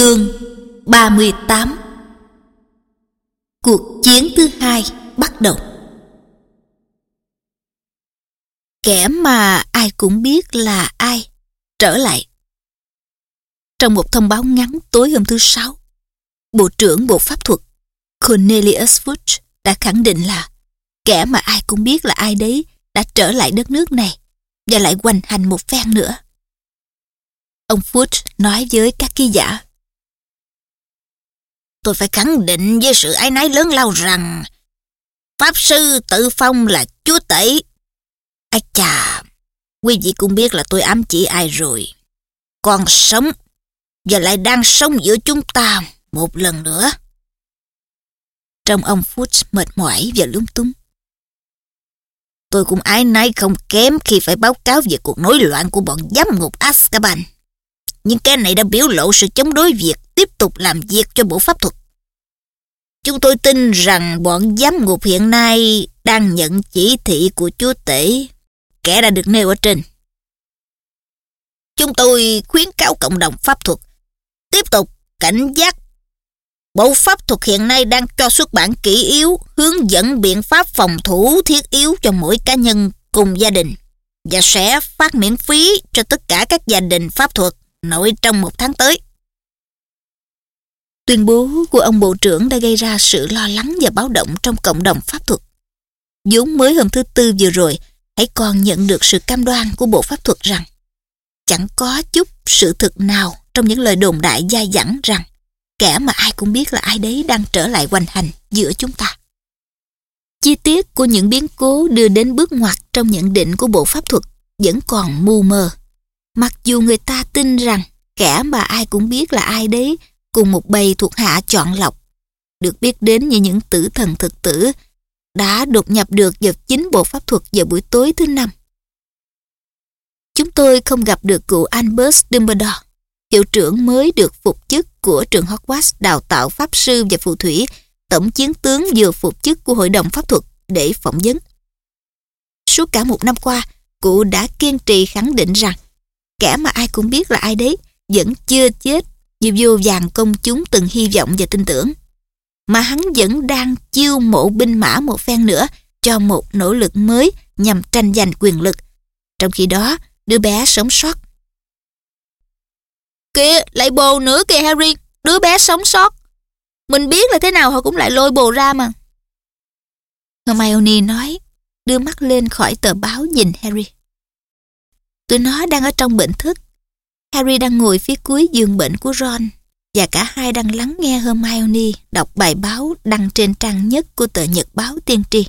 Chương 38 Cuộc chiến thứ hai bắt đầu Kẻ mà ai cũng biết là ai trở lại. Trong một thông báo ngắn tối hôm thứ Sáu, Bộ trưởng Bộ Pháp thuật Cornelius Fudge đã khẳng định là kẻ mà ai cũng biết là ai đấy đã trở lại đất nước này và lại hoành hành một phen nữa. Ông Fudge nói với các ký giả Tôi phải khẳng định với sự ái nái lớn lao rằng Pháp Sư Tự Phong là chúa tể. Ái chà, quý vị cũng biết là tôi ám chỉ ai rồi. Còn sống, và lại đang sống giữa chúng ta một lần nữa. Trong ông Fudge mệt mỏi và lúng túng. Tôi cũng ái nái không kém khi phải báo cáo về cuộc nổi loạn của bọn giám ngục Azkaban. Nhưng cái này đã biểu lộ sự chống đối việc tiếp tục làm việc cho bộ pháp thuật. Chúng tôi tin rằng bọn giám ngục hiện nay đang nhận chỉ thị của chúa tể, kẻ đã được nêu ở trên. Chúng tôi khuyến cáo cộng đồng pháp thuật tiếp tục cảnh giác. Bộ pháp thuật hiện nay đang cho xuất bản kỹ yếu, hướng dẫn biện pháp phòng thủ thiết yếu cho mỗi cá nhân cùng gia đình và sẽ phát miễn phí cho tất cả các gia đình pháp thuật nội trong một tháng tới. Tuyên bố của ông Bộ trưởng đã gây ra sự lo lắng và báo động trong cộng đồng pháp thuật. vốn mới hôm thứ Tư vừa rồi, hãy còn nhận được sự cam đoan của Bộ Pháp thuật rằng chẳng có chút sự thực nào trong những lời đồn đại dai dẳng rằng kẻ mà ai cũng biết là ai đấy đang trở lại hoành hành giữa chúng ta. Chi tiết của những biến cố đưa đến bước ngoặt trong nhận định của Bộ Pháp thuật vẫn còn mù mờ. Mặc dù người ta tin rằng kẻ mà ai cũng biết là ai đấy cùng một bầy thuộc hạ chọn lọc, được biết đến như những tử thần thực tử, đã đột nhập được vào chính bộ pháp thuật vào buổi tối thứ năm. Chúng tôi không gặp được cụ Albus Dumbledore, hiệu trưởng mới được phục chức của trường Hogwarts đào tạo pháp sư và phù thủy, tổng chiến tướng vừa phục chức của hội đồng pháp thuật để phỏng vấn. Suốt cả một năm qua, cụ đã kiên trì khẳng định rằng kẻ mà ai cũng biết là ai đấy vẫn chưa chết như vô vàng công chúng từng hy vọng và tin tưởng. Mà hắn vẫn đang chiêu mộ binh mã một phen nữa cho một nỗ lực mới nhằm tranh giành quyền lực. Trong khi đó, đứa bé sống sót. Kìa, lại bồ nữa kìa Harry, đứa bé sống sót. Mình biết là thế nào họ cũng lại lôi bồ ra mà. Hermione nói, đưa mắt lên khỏi tờ báo nhìn Harry. Tụi nó đang ở trong bệnh thức Harry đang ngồi phía cuối giường bệnh của Ron và cả hai đang lắng nghe Hermione đọc bài báo đăng trên trang nhất của tờ nhật báo tiên tri.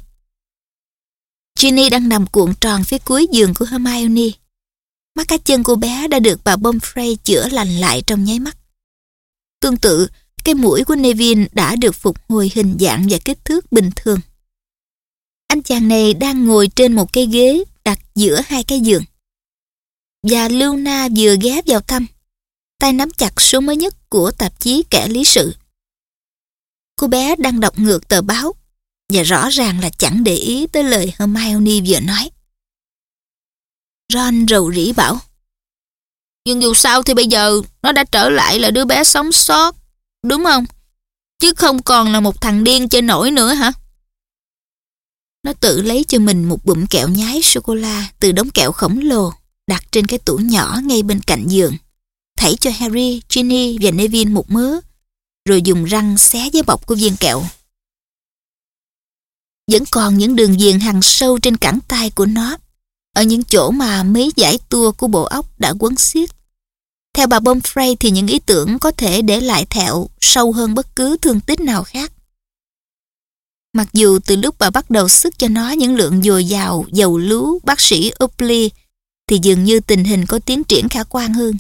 Ginny đang nằm cuộn tròn phía cuối giường của Hermione. Mắt cá chân cô bé đã được bà Pomfrey chữa lành lại trong nháy mắt. Tương tự, cái mũi của Neville đã được phục hồi hình dạng và kích thước bình thường. Anh chàng này đang ngồi trên một cái ghế đặt giữa hai cái giường và Luna vừa ghé vào thăm, tay nắm chặt số mới nhất của tạp chí kẻ lý sự. Cô bé đang đọc ngược tờ báo và rõ ràng là chẳng để ý tới lời Hermione vừa nói. Ron rầu rĩ bảo Nhưng dù sao thì bây giờ nó đã trở lại là đứa bé sống sót, đúng không? Chứ không còn là một thằng điên chơi nổi nữa hả? Nó tự lấy cho mình một bụm kẹo nhái sô-cô-la từ đống kẹo khổng lồ đặt trên cái tủ nhỏ ngay bên cạnh giường. Thảy cho Harry, Ginny và Neville một mớ, rồi dùng răng xé giấy bọc của viên kẹo. Vẫn còn những đường viền hằn sâu trên cẳng tay của nó, ở những chỗ mà mấy giải tua của bộ óc đã quấn xiết. Theo bà Bomfrey thì những ý tưởng có thể để lại thẹo sâu hơn bất cứ thương tích nào khác. Mặc dù từ lúc bà bắt đầu sức cho nó những lượng dồi dào, dầu lú, bác sĩ Upley thì dường như tình hình có tiến triển khả quan hơn.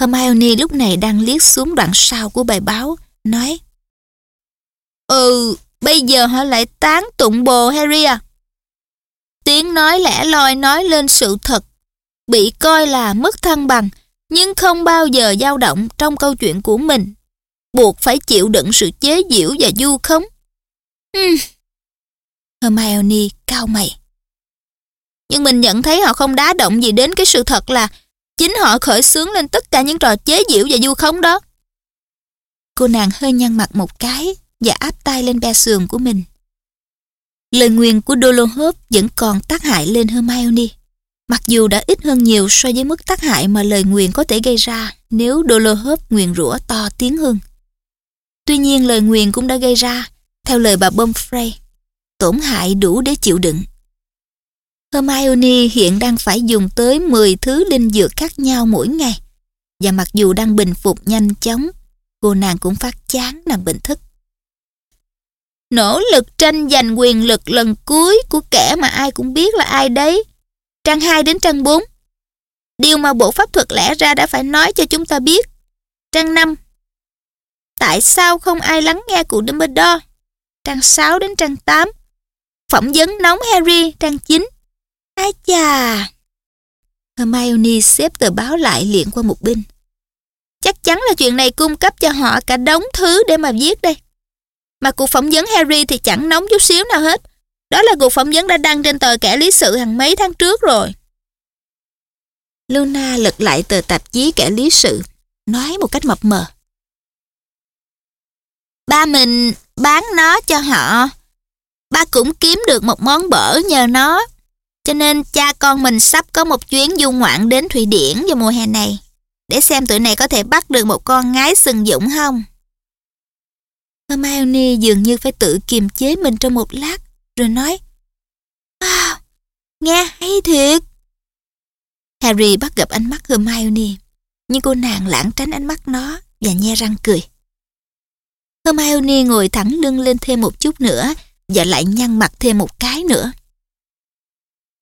Hermione lúc này đang liếc xuống đoạn sau của bài báo, nói Ừ, bây giờ họ lại tán tụng bồ Harry à? Tiếng nói lẻ loi nói lên sự thật, bị coi là mất thăng bằng, nhưng không bao giờ dao động trong câu chuyện của mình, buộc phải chịu đựng sự chế giễu và du khống. Uhm. Hermione cao mày nhưng mình nhận thấy họ không đá động gì đến cái sự thật là Chính họ khởi xướng lên tất cả những trò chế giễu và du khống đó. Cô nàng hơi nhăn mặt một cái và áp tay lên be sườn của mình. Lời nguyền của Dolohov vẫn còn tác hại lên Hermione. Mặc dù đã ít hơn nhiều so với mức tác hại mà lời nguyền có thể gây ra nếu Dolohov nguyền rủa to tiếng hơn. Tuy nhiên lời nguyền cũng đã gây ra, theo lời bà Bumfrey, tổn hại đủ để chịu đựng. Hermione hiện đang phải dùng tới 10 thứ linh dược khác nhau mỗi ngày. Và mặc dù đang bình phục nhanh chóng, cô nàng cũng phát chán nằm bệnh thức. Nỗ lực tranh giành quyền lực lần cuối của kẻ mà ai cũng biết là ai đấy. Trang 2 đến trang 4. Điều mà bộ pháp thuật lẽ ra đã phải nói cho chúng ta biết. Trang 5. Tại sao không ai lắng nghe cụ Dumbledore? Trang 6 đến trang 8. Phỏng vấn nóng Harry, trang 9. Ái chà! Hermione xếp tờ báo lại liền qua một bên. Chắc chắn là chuyện này cung cấp cho họ cả đống thứ để mà viết đây. Mà cuộc phỏng vấn Harry thì chẳng nóng chút xíu nào hết. Đó là cuộc phỏng vấn đã đăng trên tờ kẻ lý sự hàng mấy tháng trước rồi. Luna lật lại tờ tạp chí kẻ lý sự, nói một cách mập mờ. Ba mình bán nó cho họ. Ba cũng kiếm được một món bở nhờ nó. Cho nên cha con mình sắp có một chuyến du ngoạn đến Thụy Điển vào mùa hè này. Để xem tụi này có thể bắt được một con ngái sừng dũng không. Hermione dường như phải tự kiềm chế mình trong một lát, rồi nói Wow, nghe hay thiệt. Harry bắt gặp ánh mắt Hermione, nhưng cô nàng lãng tránh ánh mắt nó và nhe răng cười. Hermione ngồi thẳng lưng lên thêm một chút nữa và lại nhăn mặt thêm một cái nữa.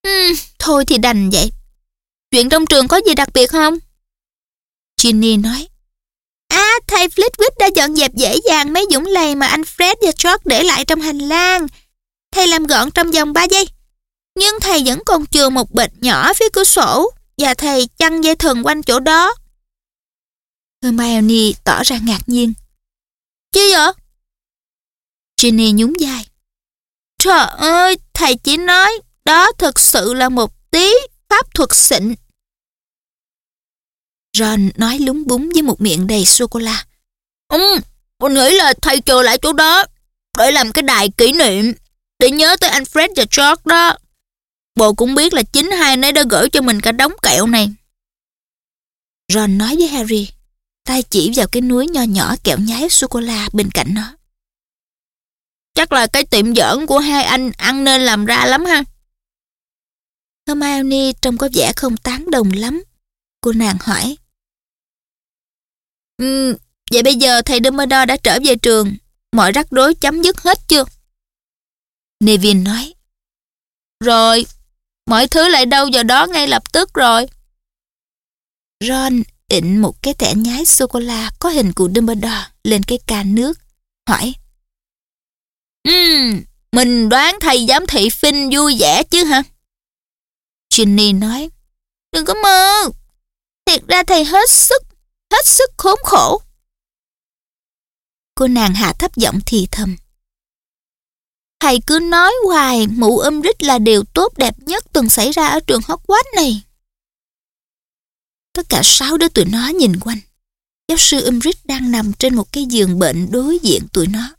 Uhm, thôi thì đành vậy. Chuyện trong trường có gì đặc biệt không? Ginny nói. À, thầy Flitwick đã dọn dẹp dễ dàng mấy dũng lầy mà anh Fred và George để lại trong hành lang. Thầy làm gọn trong vòng 3 giây. Nhưng thầy vẫn còn chừa một bịch nhỏ phía cửa sổ và thầy chăn dây thừng quanh chỗ đó. Hermione tỏ ra ngạc nhiên. Chứ vậy? Ginny nhún vai. Trời ơi, thầy chỉ nói đó thực sự là một tí pháp thuật xịn. Ron nói lúng búng với một miệng đầy sô-cô-la. Ừ, con nghĩ là thầy chờ lại chỗ đó để làm cái đài kỷ niệm để nhớ tới anh Fred và George đó. Bộ cũng biết là chính hai nấy đã gửi cho mình cả đống kẹo này. Ron nói với Harry, tay chỉ vào cái núi nho nhỏ kẹo nhái sô-cô-la bên cạnh nó. Chắc là cái tiệm giỡn của hai anh ăn nên làm ra lắm ha. Hermione trông có vẻ không tán đồng lắm. Cô nàng hỏi. Ừ, vậy bây giờ thầy Dumbledore đã trở về trường. Mọi rắc rối chấm dứt hết chưa? Neville nói. Rồi, mọi thứ lại đâu vào đó ngay lập tức rồi. Ron ịnh một cái thẻ nhái sô-cô-la có hình của Dumbledore lên cái can nước, hỏi. Ừm, mình đoán thầy giám thị Finn vui vẻ chứ hả? Ginny nói. Đừng có mơ. Thiệt ra thầy hết sức, hết sức khốn khổ. Cô nàng hạ thấp giọng thì thầm. Thầy cứ nói hoài mụ âm rít là điều tốt đẹp nhất từng xảy ra ở trường Hogwarts này. Tất cả sáu đứa tụi nó nhìn quanh. Giáo sư Umbridge đang nằm trên một cái giường bệnh đối diện tụi nó.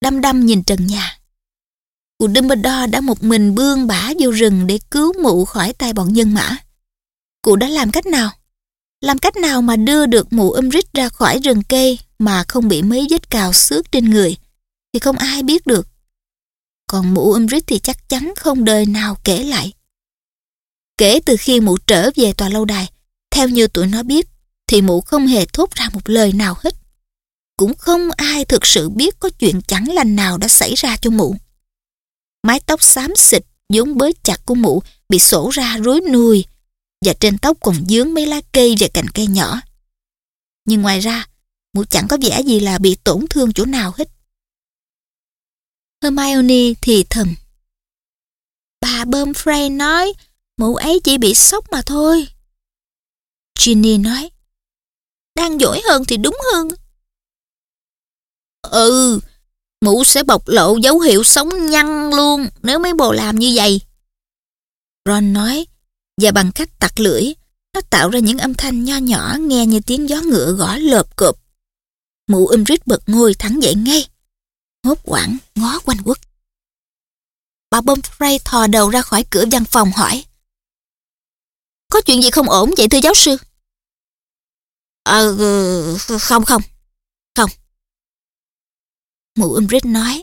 Đăm đăm nhìn trần nhà. Cụ Dumbledore đã một mình bươn bả vô rừng để cứu mụ khỏi tay bọn nhân mã. Cụ đã làm cách nào? Làm cách nào mà đưa được mụ Umbridge ra khỏi rừng cây mà không bị mấy vết cào xước trên người thì không ai biết được. Còn mụ Umbridge thì chắc chắn không đời nào kể lại. Kể từ khi mụ trở về tòa lâu đài, theo như tụi nó biết, thì mụ không hề thốt ra một lời nào hết. Cũng không ai thực sự biết có chuyện chẳng lành nào đã xảy ra cho mụ. Mái tóc xám xịt, vốn bới chặt của mụ bị sổ ra rối nuôi và trên tóc còn dướng mấy lá cây và cành cây nhỏ. Nhưng ngoài ra, mụ chẳng có vẻ gì là bị tổn thương chỗ nào hết. Hermione thì thầm. Bà Bumfrey nói mụ ấy chỉ bị sốc mà thôi. Ginny nói. Đang giỏi hơn thì đúng hơn. Ừ, mụ sẽ bộc lộ dấu hiệu sống nhăn luôn nếu mấy bồ làm như vậy. Ron nói, và bằng cách tặc lưỡi, Nó tạo ra những âm thanh nho nhỏ nghe như tiếng gió ngựa gõ lợp cộp. Mụ Umrit bật ngồi thẳng dậy ngay. Hốt quảng ngó quanh quất. Bà Pomfrey thò đầu ra khỏi cửa văn phòng hỏi. Có chuyện gì không ổn vậy thưa giáo sư? Ờ, không không, không. Mụ Umbridge nói,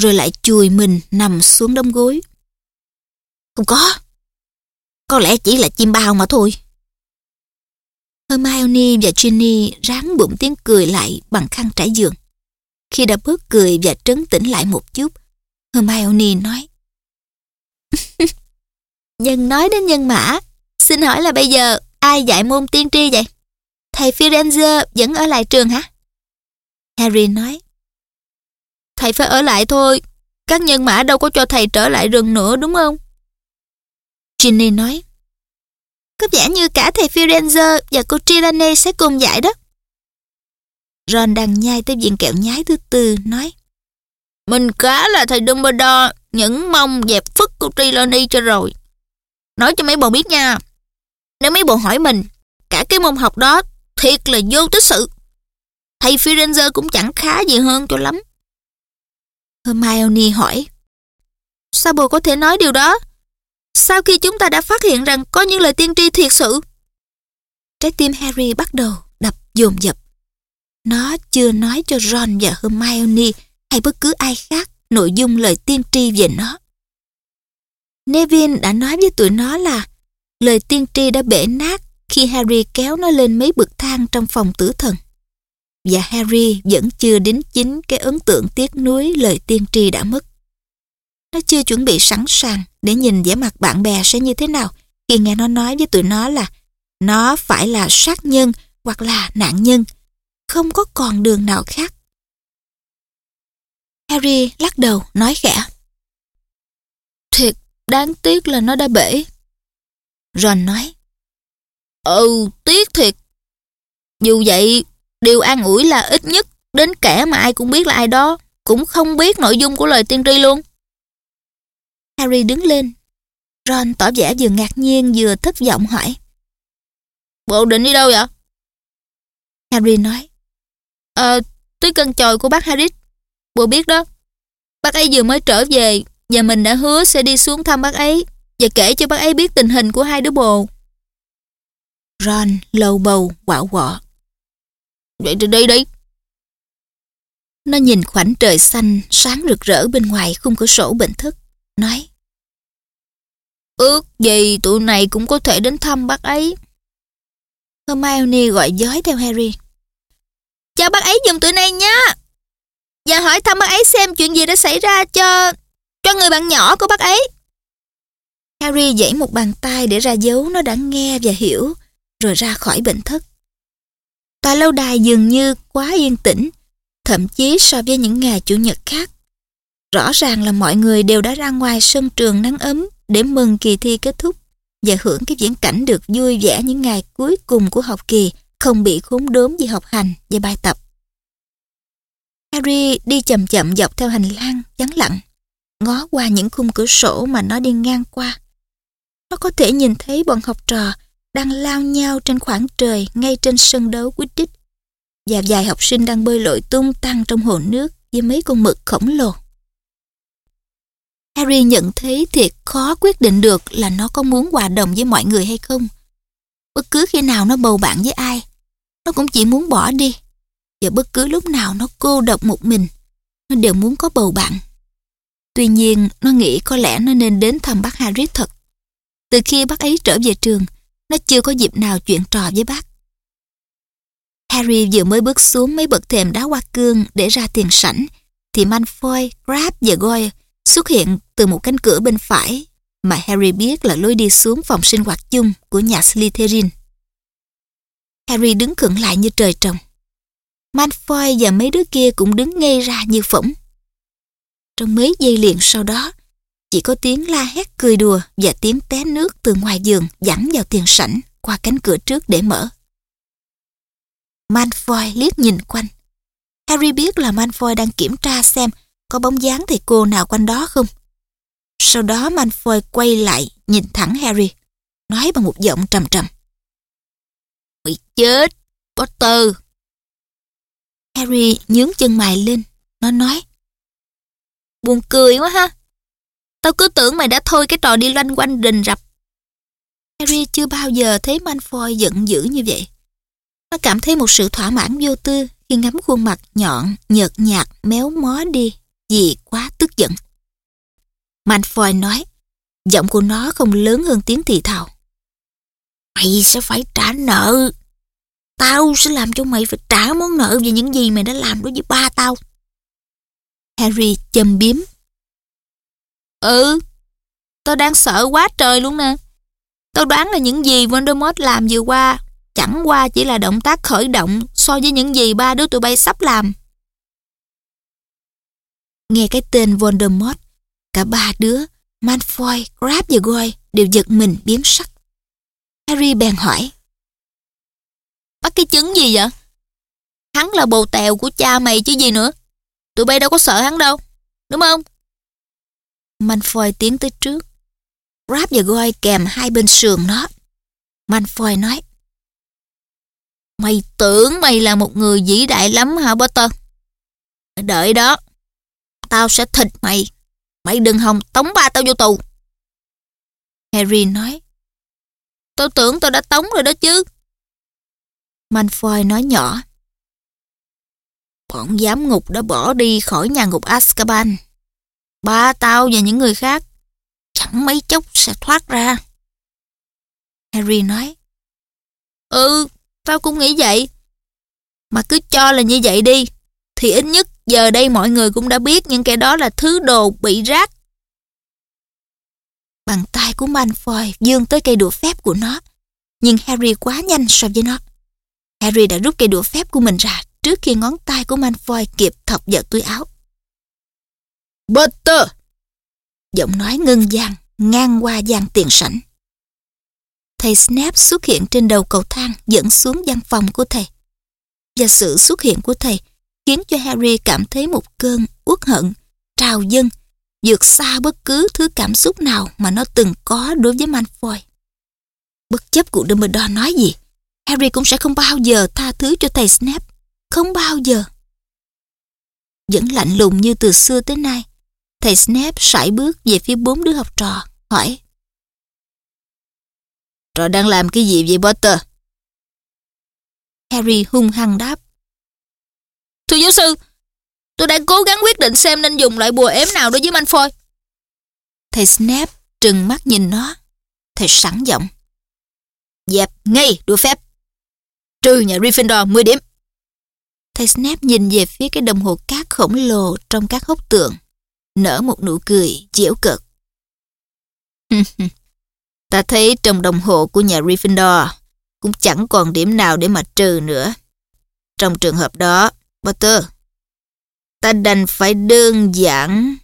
rồi lại chùi mình nằm xuống đống gối. Không có, có lẽ chỉ là chim bao mà thôi. Hermione và Ginny ráng bụng tiếng cười lại bằng khăn trải giường. Khi đã bớt cười và trấn tĩnh lại một chút, Hermione nói. Nhân nói đến nhân mã, xin hỏi là bây giờ ai dạy môn tiên tri vậy? Thầy Firenze vẫn ở lại trường hả? Harry nói. Thầy phải ở lại thôi, các nhân mã đâu có cho thầy trở lại rừng nữa đúng không? Ginny nói. Có vẻ như cả thầy Firenze và cô Trelawney sẽ cùng giải đó. Ron đang nhai tới viên kẹo nhái thứ tư, nói. Mình cá là thầy Dumbledore, những mong dẹp phức cô Trelawney cho rồi. Nói cho mấy bộ biết nha. Nếu mấy bộ hỏi mình, cả cái môn học đó thiệt là vô tích sự. Thầy Firenze cũng chẳng khá gì hơn cho lắm. Hermione hỏi. Sao bồ có thể nói điều đó? Sau khi chúng ta đã phát hiện rằng có những lời tiên tri thiệt sự. Trái tim Harry bắt đầu đập dồn dập. Nó chưa nói cho Ron và Hermione hay bất cứ ai khác nội dung lời tiên tri về nó. Neville đã nói với tụi nó là lời tiên tri đã bể nát khi Harry kéo nó lên mấy bậc thang trong phòng tử thần. Và Harry vẫn chưa đến chính cái ấn tượng tiếc nuối lời tiên tri đã mất. Nó chưa chuẩn bị sẵn sàng để nhìn vẻ mặt bạn bè sẽ như thế nào khi nghe nó nói với tụi nó là nó phải là sát nhân hoặc là nạn nhân. Không có còn đường nào khác. Harry lắc đầu nói khẽ. Thiệt đáng tiếc là nó đã bể. Ron nói. Ừ, tiếc thiệt. Dù vậy, điều an ủi là ít nhất đến kẻ mà ai cũng biết là ai đó cũng không biết nội dung của lời tiên tri luôn. Harry đứng lên. Ron tỏ vẻ vừa ngạc nhiên vừa thất vọng hỏi. Bộ định đi đâu vậy? Harry nói. Ờ, tới cân chòi của bác Harris. Bộ biết đó. Bác ấy vừa mới trở về và mình đã hứa sẽ đi xuống thăm bác ấy và kể cho bác ấy biết tình hình của hai đứa bồ. Ron lầu bầu quạo quọ. Vậy thì đi đi. Nó nhìn khoảnh trời xanh sáng rực rỡ bên ngoài khung cửa sổ bệnh thất, nói. Ước gì tụi này cũng có thể đến thăm bác ấy. Hermione gọi dối theo Harry. Chào bác ấy giùm tụi này nha. Và hỏi thăm bác ấy xem chuyện gì đã xảy ra cho cho người bạn nhỏ của bác ấy. Harry giãy một bàn tay để ra dấu nó đã nghe và hiểu, rồi ra khỏi bệnh thất. Tòa lâu đài dường như quá yên tĩnh, thậm chí so với những ngày Chủ nhật khác. Rõ ràng là mọi người đều đã ra ngoài sân trường nắng ấm để mừng kỳ thi kết thúc và hưởng cái viễn cảnh được vui vẻ những ngày cuối cùng của học kỳ không bị khốn đốm vì học hành và bài tập. Harry đi chậm chậm dọc theo hành lang vắng lặng, ngó qua những khung cửa sổ mà nó đi ngang qua. Nó có thể nhìn thấy bọn học trò đang lao nhau trên khoảng trời ngay trên sân đấu Quidditch và vài học sinh đang bơi lội tung tăng trong hồ nước với mấy con mực khổng lồ. Harry nhận thấy thiệt khó quyết định được là nó có muốn hòa đồng với mọi người hay không. Bất cứ khi nào nó bầu bạn với ai, nó cũng chỉ muốn bỏ đi. Và bất cứ lúc nào nó cô độc một mình, nó đều muốn có bầu bạn. Tuy nhiên, nó nghĩ có lẽ nó nên đến thăm bác Harry thật. Từ khi bác ấy trở về trường, nó chưa có dịp nào chuyện trò với bác. Harry vừa mới bước xuống mấy bậc thềm đá hoa cương để ra tiền sảnh, thì Malfoy, Crabbe và Goyle xuất hiện từ một cánh cửa bên phải mà Harry biết là lối đi xuống phòng sinh hoạt chung của nhà Slytherin. Harry đứng khựng lại như trời trồng. Malfoy và mấy đứa kia cũng đứng ngay ra như phỏng. Trong mấy giây liền sau đó, chỉ có tiếng la hét cười đùa và tiếng té nước từ ngoài giường dẳng vào tiền sảnh qua cánh cửa trước để mở. Malfoy liếc nhìn quanh. Harry biết là Malfoy đang kiểm tra xem có bóng dáng thầy cô nào quanh đó không. Sau đó Malfoy quay lại nhìn thẳng Harry, nói bằng một giọng trầm trầm. Mày chết, Potter. Harry nhướng chân mày lên. Nó nói. Buồn cười quá ha. Tao cứ tưởng mày đã thôi cái trò đi loanh quanh rình rập. Harry chưa bao giờ thấy Malfoy giận dữ như vậy. Nó cảm thấy một sự thỏa mãn vô tư khi ngắm khuôn mặt nhọn, nhợt nhạt, méo mó đi vì quá tức giận. Malfoy nói, giọng của nó không lớn hơn tiếng thì thào. Mày sẽ phải trả nợ. Tao sẽ làm cho mày phải trả món nợ về những gì mày đã làm đối với ba tao. Harry châm biếm. Ừ, tôi đang sợ quá trời luôn nè. Tôi đoán là những gì Voldemort làm vừa qua chẳng qua chỉ là động tác khởi động so với những gì ba đứa tụi bay sắp làm. Nghe cái tên Voldemort, cả ba đứa, Malfoy, Crabbe và Goyle đều giật mình biến sắc. Harry bèn hỏi. Bắt cái chứng gì vậy? Hắn là bồ tèo của cha mày chứ gì nữa. Tụi bay đâu có sợ hắn đâu, đúng không? Manfoy tiến tới trước. Rap và Goy kèm hai bên sườn nó. Manfoy nói. Mày tưởng mày là một người vĩ đại lắm hả Potter? Đợi đó. Tao sẽ thịt mày. Mày đừng hòng tống ba tao vô tù. Harry nói. Tao tưởng tao đã tống rồi đó chứ. Manfoy nói nhỏ. Bọn giám ngục đã bỏ đi khỏi nhà ngục Azkaban. Ba tao và những người khác chẳng mấy chốc sẽ thoát ra. Harry nói. Ừ, tao cũng nghĩ vậy. Mà cứ cho là như vậy đi, thì ít nhất giờ đây mọi người cũng đã biết những kẻ đó là thứ đồ bị rác. Bàn tay của Malfoy dương tới cây đũa phép của nó, nhưng Harry quá nhanh so với nó. Harry đã rút cây đũa phép của mình ra trước khi ngón tay của Malfoy kịp thọc vào túi áo. Butter! Giọng nói ngưng gian, ngang qua gian tiền sảnh. Thầy snap xuất hiện trên đầu cầu thang dẫn xuống văn phòng của thầy. Và sự xuất hiện của thầy khiến cho Harry cảm thấy một cơn uất hận, trào dâng, vượt xa bất cứ thứ cảm xúc nào mà nó từng có đối với Malfoy. Bất chấp cụ Dumbledore nói gì, Harry cũng sẽ không bao giờ tha thứ cho thầy snap Không bao giờ. Vẫn lạnh lùng như từ xưa tới nay, thầy Snape sải bước về phía bốn đứa học trò, hỏi. Trò đang làm cái gì vậy Potter? Harry hung hăng đáp. Thưa giáo sư, tôi đang cố gắng quyết định xem nên dùng loại bùa ếm nào đối với Malfoy. Thầy Snape trừng mắt nhìn nó. Thầy sẵn giọng. Dẹp ngay đùa phép. Trừ nhà Gryffindor 10 điểm. Thầy Snape nhìn về phía cái đồng hồ cát khổng lồ trong các hốc tường. Nở một nụ cười giễu cợt. Ta thấy trong đồng hồ của nhà Gryffindor cũng chẳng còn điểm nào để mà trừ nữa. Trong trường hợp đó, Potter, ta đành phải đơn giản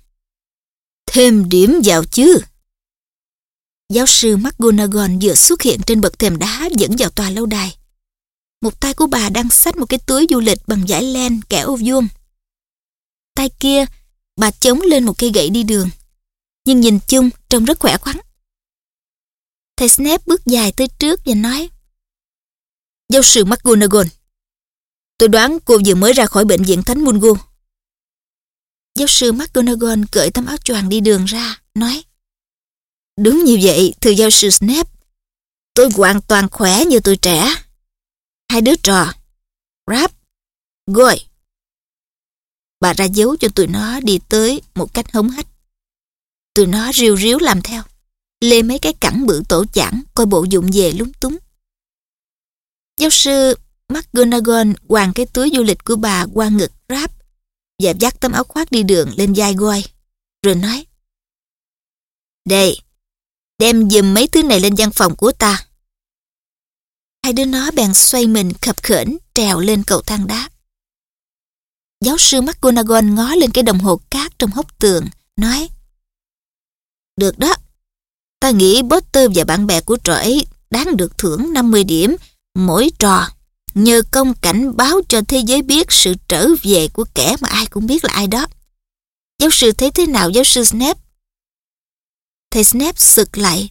thêm điểm vào chứ. Giáo sư McGonagall vừa xuất hiện trên bậc thềm đá dẫn vào tòa lâu đài. Một tay của bà đang xách một cái túi du lịch bằng vải len kẻ ô vuông. Tay kia, bà chống lên một cây gậy đi đường. Nhưng nhìn chung trông rất khỏe khoắn. Thầy Snape bước dài tới trước và nói Giáo sư McGonagall Tôi đoán cô vừa mới ra khỏi bệnh viện Thánh Mungo. Giáo sư McGonagall cởi tấm áo choàng đi đường ra, nói Đúng như vậy, thưa giáo sư Snape. Tôi hoàn toàn khỏe như tôi trẻ. Hai đứa trò, Rap, Goy. Bà ra dấu cho tụi nó đi tới một cách hống hách. Tụi nó riu riếu làm theo, lê mấy cái cẳng bự tổ chẳng coi bộ dụng về lúng túng. Giáo sư McGonagall quàng cái túi du lịch của bà qua ngực ráp và dắt tấm áo khoác đi đường lên vai goi, rồi nói Đây, đem dùm mấy thứ này lên văn phòng của ta. Hai đứa nó bèn xoay mình khập khểnh trèo lên cầu thang đá. Giáo sư McGonagall ngó lên cái đồng hồ cát trong hốc tường, nói Được đó, ta nghĩ Potter và bạn bè của trò ấy đáng được thưởng 50 điểm mỗi trò nhờ công cảnh báo cho thế giới biết sự trở về của kẻ mà ai cũng biết là ai đó. Giáo sư thấy thế nào giáo sư Snape? Thầy Snape sực lại.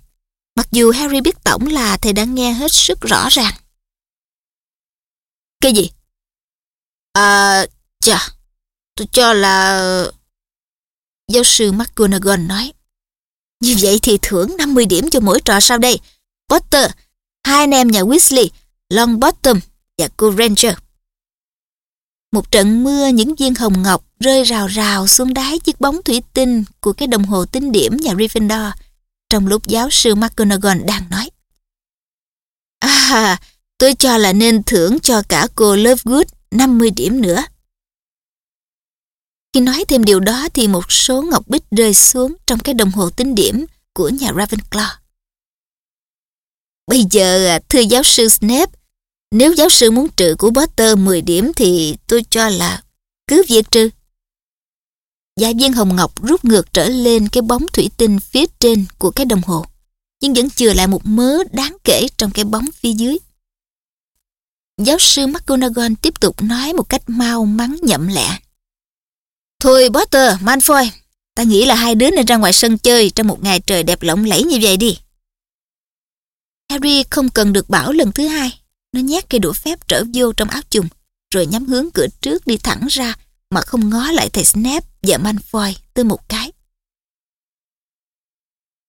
Mặc dù Harry biết tổng là thầy đã nghe hết sức rõ ràng. Cái gì? À, chà, tôi cho là... Giáo sư McGonagall nói. Như vậy thì thưởng 50 điểm cho mỗi trò sau đây. Potter, hai anh em nhà Weasley, Longbottom và cô Ranger. Một trận mưa những viên hồng ngọc rơi rào rào xuống đáy chiếc bóng thủy tinh của cái đồng hồ tính điểm nhà Gryffindor trong lúc giáo sư McGonagall đang nói. À, tôi cho là nên thưởng cho cả cô Lovegood 50 điểm nữa. Khi nói thêm điều đó thì một số ngọc bích rơi xuống trong cái đồng hồ tính điểm của nhà Ravenclaw. Bây giờ, à, thưa giáo sư Snape, nếu giáo sư muốn trừ của Potter 10 điểm thì tôi cho là cứ việc trừ. Dạ viên hồng ngọc rút ngược trở lên cái bóng thủy tinh phía trên của cái đồng hồ, nhưng vẫn chừa lại một mớ đáng kể trong cái bóng phía dưới. Giáo sư McGonagall tiếp tục nói một cách mau mắn nhậm lẹ. Thôi Potter, Malfoy, ta nghĩ là hai đứa nên ra ngoài sân chơi trong một ngày trời đẹp lộng lẫy như vậy đi. Harry không cần được bảo lần thứ hai. Nó nhét cây đũa phép trở vô trong áo chùng, rồi nhắm hướng cửa trước đi thẳng ra mà không ngó lại thầy Snape và Malfoy tới một cái.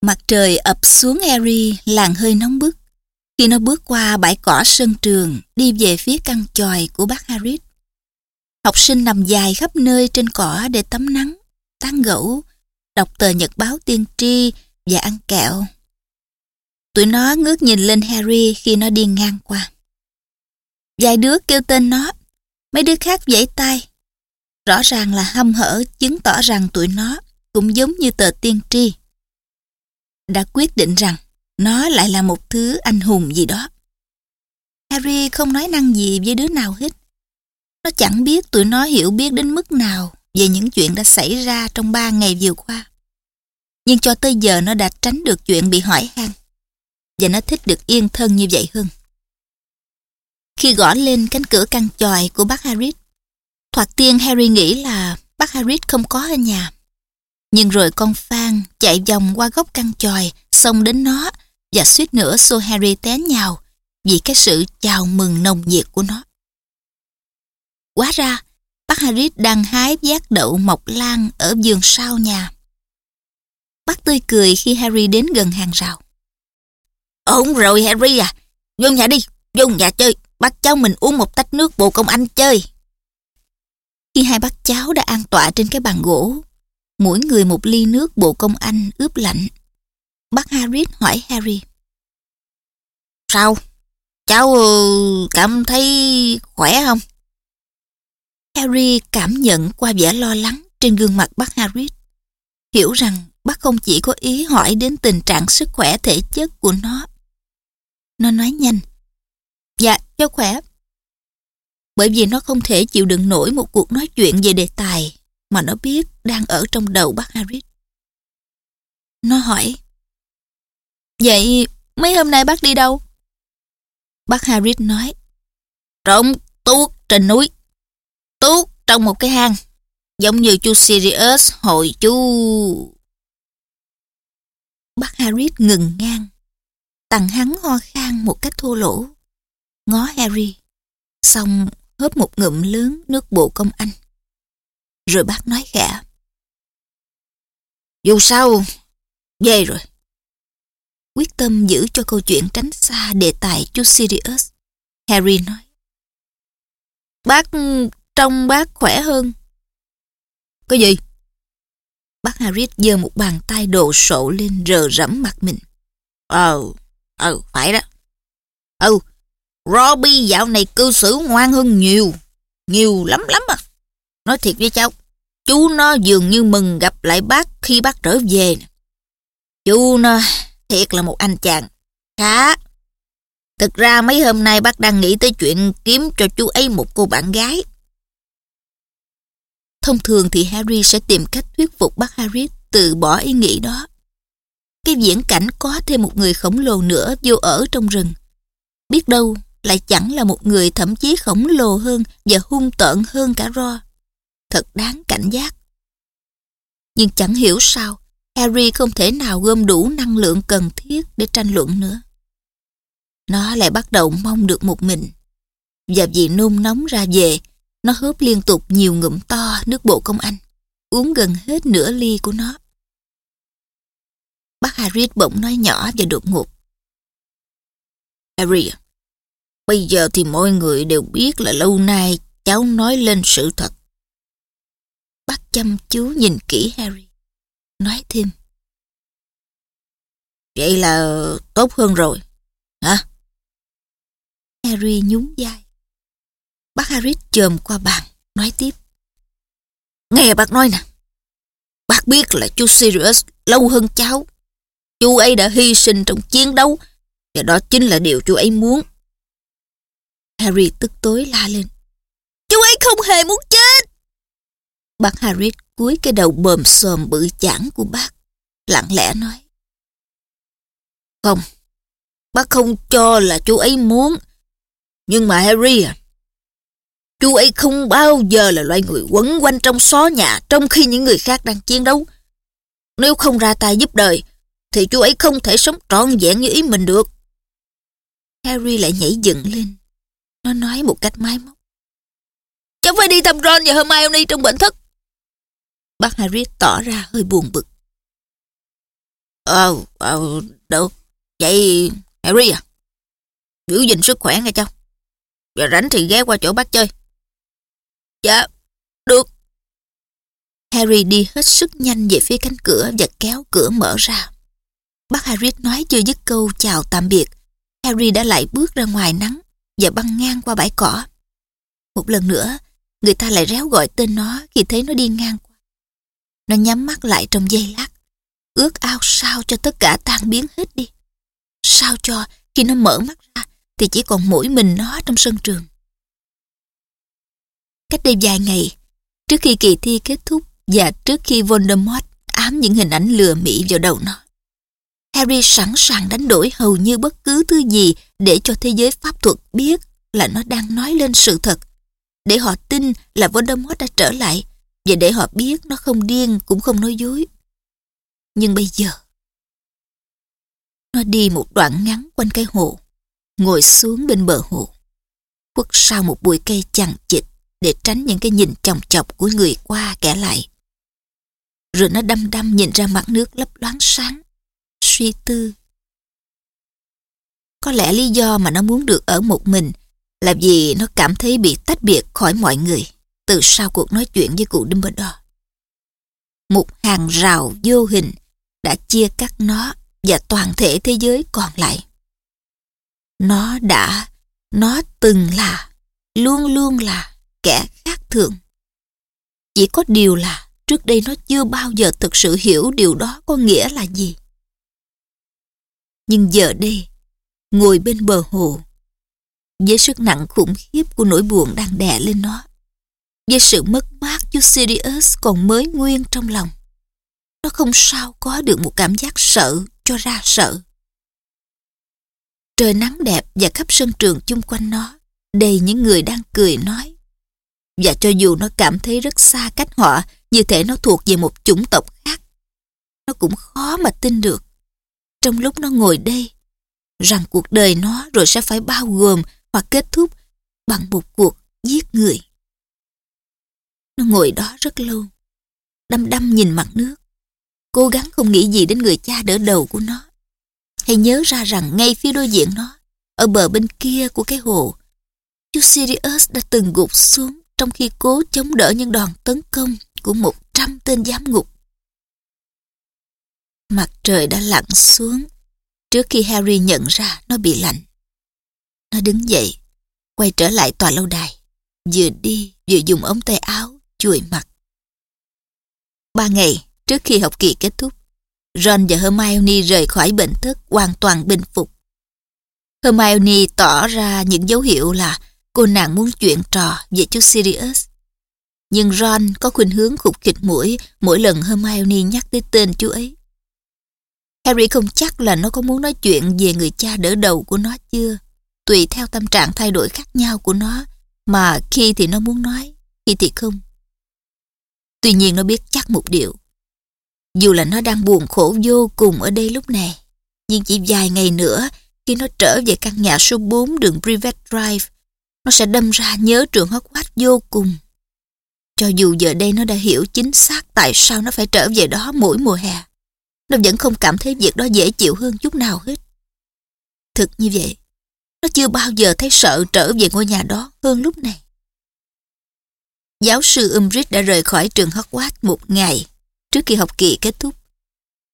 Mặt trời ập xuống Harry làn hơi nóng bức khi nó bước qua bãi cỏ sân trường đi về phía căn chòi của bác Harris. Học sinh nằm dài khắp nơi trên cỏ để tắm nắng, tán gẫu, đọc tờ nhật báo tiên tri và ăn kẹo. Tụi nó ngước nhìn lên Harry khi nó đi ngang qua. Vài đứa kêu tên nó, mấy đứa khác vẫy tay. Rõ ràng là hâm hở chứng tỏ rằng tụi nó cũng giống như tờ tiên tri. Đã quyết định rằng nó lại là một thứ anh hùng gì đó. Harry không nói năng gì với đứa nào hết. Nó chẳng biết tụi nó hiểu biết đến mức nào về những chuyện đã xảy ra trong ba ngày vừa qua. Nhưng cho tới giờ nó đã tránh được chuyện bị hỏi han và nó thích được yên thân như vậy hơn. Khi gõ lên cánh cửa căn tròi của bác Harris, thoạt tiên Harry nghĩ là bác Harris không có ở nhà. Nhưng rồi con Phan chạy vòng qua góc căn tròi, xông đến nó và suýt nữa xô Harry té nhào vì cái sự chào mừng nồng nhiệt của nó. Quá ra, bác Harris đang hái giác đậu mọc lan ở vườn sau nhà. Bác tươi cười khi Harry đến gần hàng rào. Ổn rồi Harry à, vô nhà đi, vô nhà chơi, bắt cháu mình uống một tách nước bồ công anh chơi. Khi hai bác cháu đã an tọa trên cái bàn gỗ, mỗi người một ly nước bộ công anh ướp lạnh. Bác Harris hỏi Harry. Sao? Cháu ờ, cảm thấy khỏe không? Harry cảm nhận qua vẻ lo lắng trên gương mặt bác Harris. Hiểu rằng bác không chỉ có ý hỏi đến tình trạng sức khỏe thể chất của nó. Nó nói nhanh. Dạ, cháu khỏe. Bởi vì nó không thể chịu đựng nổi một cuộc nói chuyện về đề tài mà nó biết đang ở trong đầu bác Harris. Nó hỏi. Vậy mấy hôm nay bác đi đâu? Bác Harris nói. trong tuốt trên núi. Tuốt trong một cái hang. Giống như chú Sirius hồi chú... Bác Harris ngừng ngang. Tặng hắn ho khan một cách thô lỗ. Ngó Harry. Xong hớp một ngụm lớn nước bộ công anh. Rồi bác nói khẽ. Dù sao, về rồi. Quyết tâm giữ cho câu chuyện tránh xa đề tài chú Sirius. Harry nói. Bác trông bác khỏe hơn. Cái gì? Bác Harris giơ một bàn tay đồ sộ lên rờ rẫm mặt mình. Ờ, ờ, phải đó. Ừ, Robbie dạo này cư xử ngoan hơn nhiều. Nhiều lắm lắm à. Nói thiệt với cháu, chú nó dường như mừng gặp lại bác khi bác trở về. Chú nó thiệt là một anh chàng. Khá. Thực ra mấy hôm nay bác đang nghĩ tới chuyện kiếm cho chú ấy một cô bạn gái. Thông thường thì Harry sẽ tìm cách thuyết phục bác Harry từ bỏ ý nghĩ đó. Cái viễn cảnh có thêm một người khổng lồ nữa vô ở trong rừng. Biết đâu lại chẳng là một người thậm chí khổng lồ hơn và hung tợn hơn cả Ro. Thật đáng cảnh giác. Nhưng chẳng hiểu sao Harry không thể nào gom đủ năng lượng cần thiết để tranh luận nữa. Nó lại bắt đầu mong được một mình. Và vì nôn nóng ra về, nó hớp liên tục nhiều ngụm to nước bộ công anh, uống gần hết nửa ly của nó. Bác Harris bỗng nói nhỏ và đột ngột. Harry bây giờ thì mọi người đều biết là lâu nay cháu nói lên sự thật. Bác chăm chú nhìn kỹ Harry, nói thêm. Vậy là tốt hơn rồi, hả? Harry nhún vai. Bác Harris chồm qua bàn, nói tiếp. Nghe bác nói nè, bác biết là chú Sirius lâu hơn cháu. Chú ấy đã hy sinh trong chiến đấu, và đó chính là điều chú ấy muốn. Harry tức tối la lên. Chú ấy không hề muốn chết. Bác Harris cúi cái đầu bờm xòm bự chảng của bác, lặng lẽ nói. Không, bác không cho là chú ấy muốn. Nhưng mà Harry à, chú ấy không bao giờ là loại người quấn quanh trong xó nhà trong khi những người khác đang chiến đấu. Nếu không ra tay giúp đời, thì chú ấy không thể sống trọn vẹn như ý mình được. Harry lại nhảy dựng lên. Nó nói một cách mái móc. Cháu phải đi thăm Ron và Hermione trong bệnh thất. Bác Harry tỏ ra hơi buồn bực. Ờ, ờ, được. Vậy Harry à, giữ gìn sức khỏe nghe cháu. Và rảnh thì ghé qua chỗ bác chơi. Dạ, được. Harry đi hết sức nhanh về phía cánh cửa và kéo cửa mở ra. Bác Harry nói chưa dứt câu chào tạm biệt. Harry đã lại bước ra ngoài nắng và băng ngang qua bãi cỏ. Một lần nữa, người ta lại réo gọi tên nó khi thấy nó đi ngang qua. Nó nhắm mắt lại trong giây lát, ước ao sao cho tất cả tan biến hết đi. Sao cho khi nó mở mắt ra thì chỉ còn mỗi mình nó trong sân trường. Cách đây vài ngày, trước khi kỳ thi kết thúc và trước khi Voldemort ám những hình ảnh lừa mị vào đầu nó, Harry sẵn sàng đánh đổi hầu như bất cứ thứ gì để cho thế giới pháp thuật biết là nó đang nói lên sự thật. Để họ tin là Voldemort đã trở lại và để họ biết nó không điên cũng không nói dối. Nhưng bây giờ, nó đi một đoạn ngắn quanh cái hồ, ngồi xuống bên bờ hồ, khuất sau một bụi cây chằng chịt để tránh những cái nhìn chòng chọc của người qua kẻ lại. Rồi nó đăm đăm nhìn ra mặt nước lấp loáng sáng suy tư. Có lẽ lý do mà nó muốn được ở một mình là vì nó cảm thấy bị tách biệt khỏi mọi người từ sau cuộc nói chuyện với cụ Dumbledore. Một hàng rào vô hình đã chia cắt nó và toàn thể thế giới còn lại. Nó đã, nó từng là, luôn luôn là kẻ khác thường. Chỉ có điều là trước đây nó chưa bao giờ thực sự hiểu điều đó có nghĩa là gì. Nhưng giờ đây, ngồi bên bờ hồ, với sức nặng khủng khiếp của nỗi buồn đang đè lên nó, với sự mất mát chú Sirius còn mới nguyên trong lòng, nó không sao có được một cảm giác sợ cho ra sợ. Trời nắng đẹp và khắp sân trường chung quanh nó, đầy những người đang cười nói. Và cho dù nó cảm thấy rất xa cách họ, như thể nó thuộc về một chủng tộc khác, nó cũng khó mà tin được trong lúc nó ngồi đây rằng cuộc đời nó rồi sẽ phải bao gồm hoặc kết thúc bằng một cuộc giết người. Nó ngồi đó rất lâu, đăm đăm nhìn mặt nước, cố gắng không nghĩ gì đến người cha đỡ đầu của nó. Hay nhớ ra rằng ngay phía đối diện nó, ở bờ bên kia của cái hồ, chú Sirius đã từng gục xuống trong khi cố chống đỡ những đòn tấn công của một trăm tên giám ngục. Mặt trời đã lặn xuống trước khi Harry nhận ra nó bị lạnh. Nó đứng dậy, quay trở lại tòa lâu đài, vừa đi vừa dùng ống tay áo chùi mặt. Ba ngày trước khi học kỳ kết thúc, Ron và Hermione rời khỏi bệnh thất hoàn toàn bình phục. Hermione tỏ ra những dấu hiệu là cô nàng muốn chuyện trò về chú Sirius. Nhưng Ron có khuynh hướng khục khịch mũi mỗi lần Hermione nhắc tới tên chú ấy. Harry không chắc là nó có muốn nói chuyện về người cha đỡ đầu của nó chưa. Tùy theo tâm trạng thay đổi khác nhau của nó, mà khi thì nó muốn nói, khi thì không. Tuy nhiên nó biết chắc một điều. Dù là nó đang buồn khổ vô cùng ở đây lúc này, nhưng chỉ vài ngày nữa, khi nó trở về căn nhà số 4 đường Privet Drive, nó sẽ đâm ra nhớ trường Hogwarts vô cùng. Cho dù giờ đây nó đã hiểu chính xác tại sao nó phải trở về đó mỗi mùa hè, nó vẫn không cảm thấy việc đó dễ chịu hơn chút nào hết. Thực như vậy, nó chưa bao giờ thấy sợ trở về ngôi nhà đó hơn lúc này. Giáo sư Umbridge đã rời khỏi trường Hogwarts một ngày trước khi học kỳ kết thúc.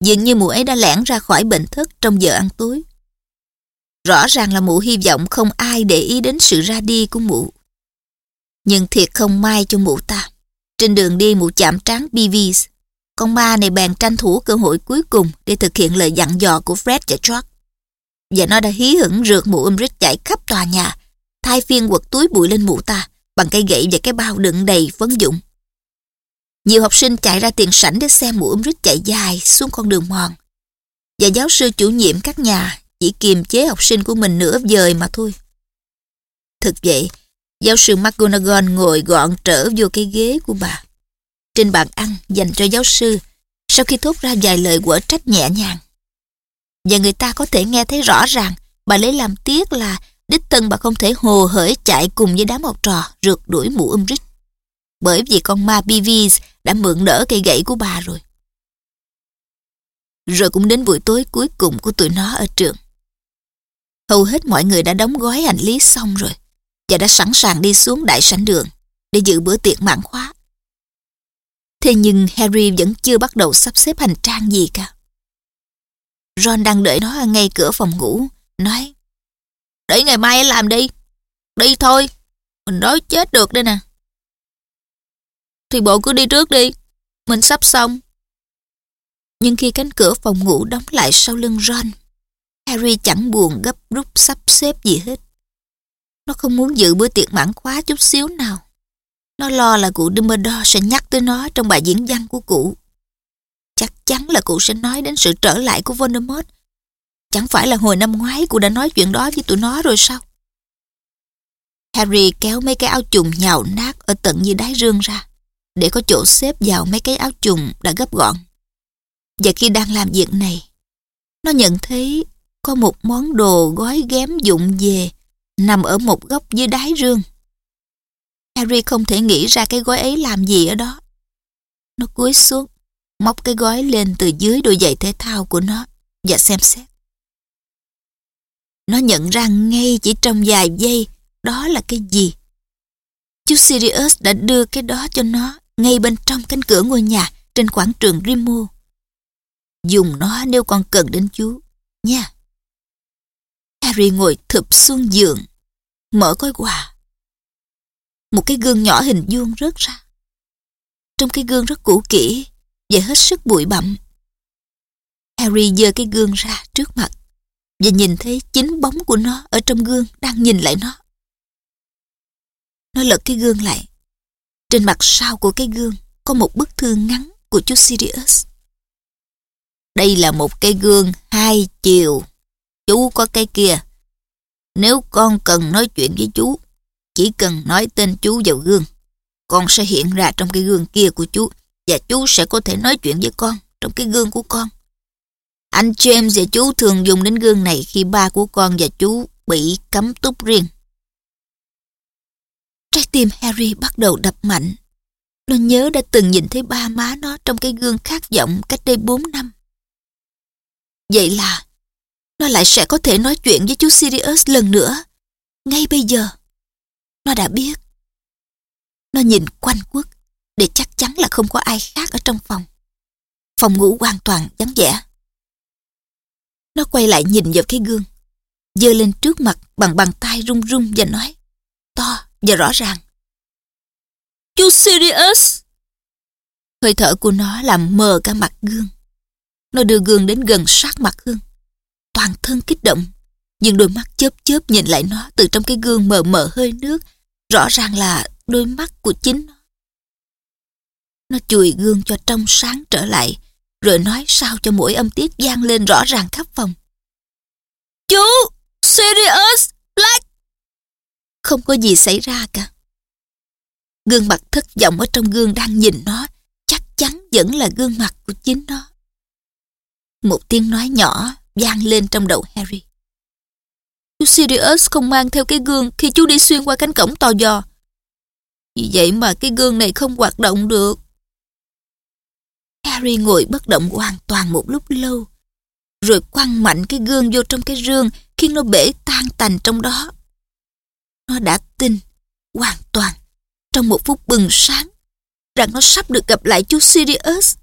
Dường như mụ ấy đã lẻn ra khỏi bệnh thất trong giờ ăn tối. Rõ ràng là mụ hy vọng không ai để ý đến sự ra đi của mụ. Nhưng thiệt không may cho mụ ta. Trên đường đi mụ chạm trán Beavis. Con ma này bèn tranh thủ cơ hội cuối cùng để thực hiện lời dặn dò của Fred và George. Và nó đã hí hửng rượt mụ Umbridge chạy khắp tòa nhà, thay phiên quật túi bụi lên mụ ta bằng cây gậy và cái bao đựng đầy vấn dụng. Nhiều học sinh chạy ra tiền sảnh để xem mụ Umbridge chạy dài xuống con đường mòn. Và giáo sư chủ nhiệm các nhà chỉ kiềm chế học sinh của mình nửa vời mà thôi. Thực vậy, giáo sư McGonagall ngồi gọn trở vô cái ghế của bà. Trên bàn ăn dành cho giáo sư, sau khi thốt ra vài lời quở trách nhẹ nhàng. Và người ta có thể nghe thấy rõ ràng bà lấy làm tiếc là đích thân bà không thể hồ hởi chạy cùng với đám học trò rượt đuổi mụ Umbridge. Bởi vì con ma Beavis đã mượn đỡ cây gậy của bà rồi. Rồi cũng đến buổi tối cuối cùng của tụi nó ở trường. Hầu hết mọi người đã đóng gói hành lý xong rồi và đã sẵn sàng đi xuống đại sảnh đường để dự bữa tiệc mãn khóa. Thế nhưng Harry vẫn chưa bắt đầu sắp xếp hành trang gì cả. Ron đang đợi nó ở ngay cửa phòng ngủ, nói Để ngày mai làm đi. Đi thôi, mình đói chết được đây nè. Thì bộ cứ đi trước đi, mình sắp xong. Nhưng khi cánh cửa phòng ngủ đóng lại sau lưng Ron, Harry chẳng buồn gấp rút sắp xếp gì hết. Nó không muốn dự bữa tiệc mãn khóa chút xíu nào. Nó lo là cụ Dumbledore sẽ nhắc tới nó trong bài diễn văn của cụ. Chắc chắn là cụ sẽ nói đến sự trở lại của Voldemort. Chẳng phải là hồi năm ngoái cụ đã nói chuyện đó với tụi nó rồi sao? Harry kéo mấy cái áo chùng nhào nát ở tận như đáy rương ra để có chỗ xếp vào mấy cái áo chùng đã gấp gọn. Và khi đang làm việc này, nó nhận thấy có một món đồ gói ghém dụng về nằm ở một góc dưới đáy rương. Harry không thể nghĩ ra cái gói ấy làm gì ở đó. Nó cúi xuống, móc cái gói lên từ dưới đôi giày thể thao của nó và xem xét. Nó nhận ra ngay chỉ trong vài giây đó là cái gì. Chú Sirius đã đưa cái đó cho nó ngay bên trong cánh cửa ngôi nhà trên quảng trường Rimo. Dùng nó nếu con cần đến chú, nha. Harry ngồi thụp xuống giường, mở gói quà. Một cái gương nhỏ hình vuông rớt ra. Trong cái gương rất cũ kỹ và hết sức bụi bặm. Harry giơ cái gương ra trước mặt và nhìn thấy chính bóng của nó ở trong gương đang nhìn lại nó. Nó lật cái gương lại. Trên mặt sau của cái gương có một bức thư ngắn của chú Sirius. Đây là một cái gương hai chiều. Chú có cái kia. Nếu con cần nói chuyện với chú, chỉ cần nói tên chú vào gương. Con sẽ hiện ra trong cái gương kia của chú và chú sẽ có thể nói chuyện với con trong cái gương của con. Anh James và chú thường dùng đến gương này khi ba của con và chú bị cấm túc riêng. Trái tim Harry bắt đầu đập mạnh. Nó nhớ đã từng nhìn thấy ba má nó trong cái gương khát vọng cách đây 4 năm. Vậy là nó lại sẽ có thể nói chuyện với chú Sirius lần nữa. Ngay bây giờ, nó đã biết. Nó nhìn quanh quất để chắc chắn là không có ai khác ở trong phòng. Phòng ngủ hoàn toàn vắng vẻ. Nó quay lại nhìn vào cái gương, giơ lên trước mặt bằng bàn tay run run và nói to và rõ ràng. Chú Sirius! Hơi thở của nó làm mờ cả mặt gương. Nó đưa gương đến gần sát mặt Hương. Toàn thân kích động, nhưng đôi mắt chớp chớp nhìn lại nó từ trong cái gương mờ mờ hơi nước, rõ ràng là đôi mắt của chính nó. Nó chùi gương cho trong sáng trở lại, rồi nói sao cho mỗi âm tiết vang lên rõ ràng khắp phòng. Chú! Sirius! Black! Không có gì xảy ra cả. Gương mặt thất vọng ở trong gương đang nhìn nó, chắc chắn vẫn là gương mặt của chính nó. Một tiếng nói nhỏ vang lên trong đầu Harry. Chú Sirius không mang theo cái gương khi chú đi xuyên qua cánh cổng tò dò. Vì vậy mà cái gương này không hoạt động được. Harry ngồi bất động hoàn toàn một lúc lâu, rồi quăng mạnh cái gương vô trong cái rương khiến nó bể tan tành trong đó. Nó đã tin, hoàn toàn, trong một phút bừng sáng, rằng nó sắp được gặp lại chú Sirius,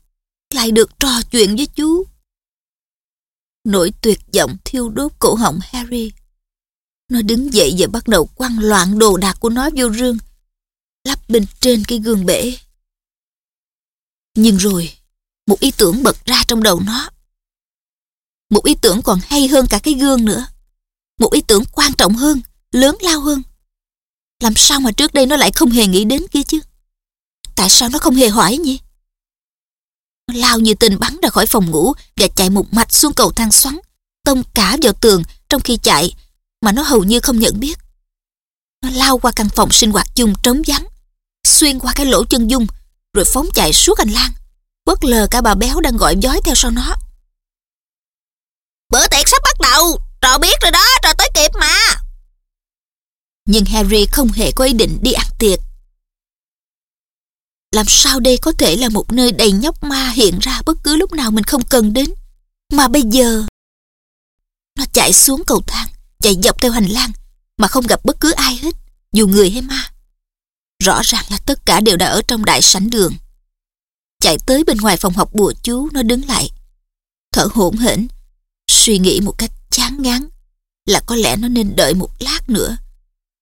lại được trò chuyện với chú. Nỗi tuyệt vọng thiêu đốt cổ họng Harry. Nó đứng dậy và bắt đầu quăng loạn đồ đạc của nó vô rương, lắp bên trên cái gương bể. Nhưng rồi, một ý tưởng bật ra trong đầu nó. Một ý tưởng còn hay hơn cả cái gương nữa. Một ý tưởng quan trọng hơn, lớn lao hơn. Làm sao mà trước đây nó lại không hề nghĩ đến kia chứ? Tại sao nó không hề hỏi nhỉ? Nó lao như tình bắn ra khỏi phòng ngủ và chạy một mạch xuống cầu thang xoắn, tông cả vào tường trong khi chạy mà nó hầu như không nhận biết. Nó lao qua căn phòng sinh hoạt chung trống vắng, xuyên qua cái lỗ chân dung, rồi phóng chạy suốt hành lang, bất lờ cả bà béo đang gọi dói theo sau nó. Bữa tiệc sắp bắt đầu, trò biết rồi đó, trò tới kịp mà. Nhưng Harry không hề có ý định đi ăn tiệc. Làm sao đây có thể là một nơi đầy nhóc ma hiện ra bất cứ lúc nào mình không cần đến. Mà bây giờ... Nó chạy xuống cầu thang, chạy dọc theo hành lang, mà không gặp bất cứ ai hết, dù người hay ma. Rõ ràng là tất cả đều đã ở trong đại sảnh đường. Chạy tới bên ngoài phòng học bùa chú, nó đứng lại. Thở hổn hển, suy nghĩ một cách chán ngán là có lẽ nó nên đợi một lát nữa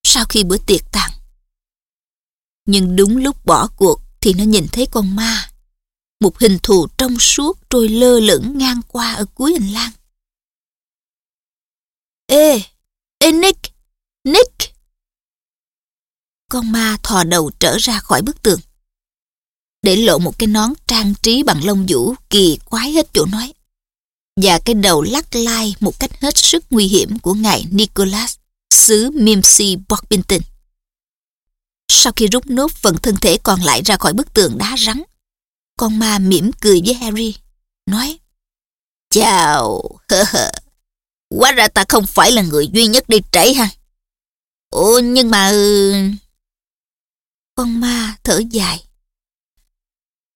sau khi bữa tiệc tàn. Nhưng đúng lúc bỏ cuộc thì nó nhìn thấy con ma. Một hình thù trong suốt trôi lơ lửng ngang qua ở cuối hành lang. Ê, ê Nick, Nick! Con ma thò đầu trở ra khỏi bức tường. Để lộ một cái nón trang trí bằng lông vũ kỳ quái hết chỗ nói. Và cái đầu lắc lai một cách hết sức nguy hiểm của ngài Nicholas xứ Mimsy Borbington. Sau khi rút nốt phần thân thể còn lại ra khỏi bức tường đá rắn, con ma mỉm cười với Harry, nói Chào, hơ hơ, hóa ra ta không phải là người duy nhất đi trễ ha. Ồ, nhưng mà... Con ma thở dài.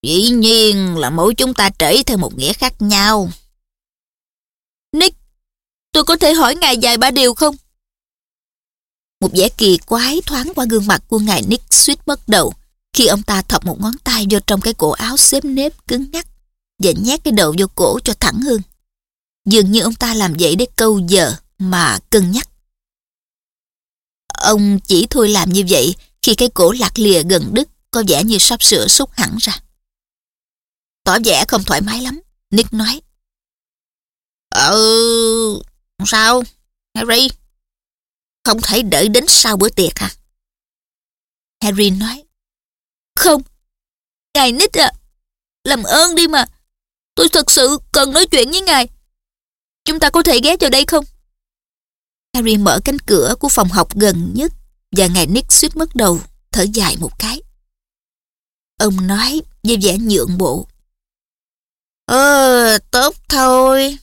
Dĩ nhiên là mỗi chúng ta trễ theo một nghĩa khác nhau. Nick, tôi có thể hỏi ngài vài ba điều không? Một vẻ kỳ quái thoáng qua gương mặt của ngài Nick suýt mất đầu khi ông ta thọc một ngón tay vô trong cái cổ áo xếp nếp cứng ngắc và nhét cái đầu vô cổ cho thẳng hơn. Dường như ông ta làm vậy để câu giờ mà cân nhắc. Ông chỉ thôi làm như vậy khi cái cổ lạc lìa gần đứt có vẻ như sắp sửa xúc hẳn ra. Tỏ vẻ không thoải mái lắm, Nick nói. Ừ, sao, Harry? Không thể đợi đến sau bữa tiệc hả? Harry nói. Không, ngài Nick à, làm ơn đi mà. Tôi thật sự cần nói chuyện với ngài. Chúng ta có thể ghé vào đây không? Harry mở cánh cửa của phòng học gần nhất và ngài Nick suýt mất đầu, thở dài một cái. Ông nói với vẻ nhượng bộ. Ờ, tốt thôi.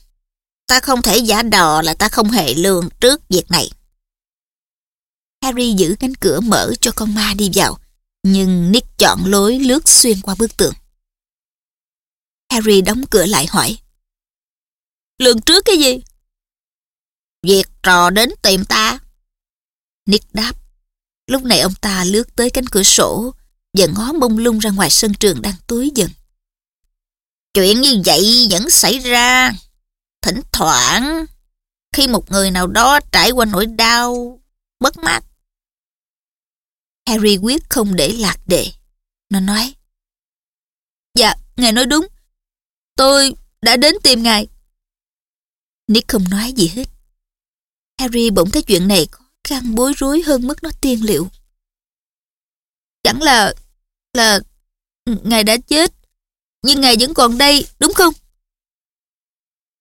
Ta không thể giả đò là ta không hề lường trước việc này. Harry giữ cánh cửa mở cho con ma đi vào, nhưng Nick chọn lối lướt xuyên qua bức tường. Harry đóng cửa lại hỏi. Lường trước cái gì? Việc trò đến tìm ta. Nick đáp. Lúc này ông ta lướt tới cánh cửa sổ và ngó mông lung ra ngoài sân trường đang tối dần. Chuyện như vậy vẫn xảy ra. Thỉnh thoảng, khi một người nào đó trải qua nỗi đau, mất mát. Harry quyết không để lạc đề. Nó nói. Dạ, ngài nói đúng. Tôi đã đến tìm ngài. Nick không nói gì hết. Harry bỗng thấy chuyện này khó khăn bối rối hơn mức nó tiên liệu. Chẳng là... là... Ngài đã chết. Nhưng ngài vẫn còn đây, đúng không?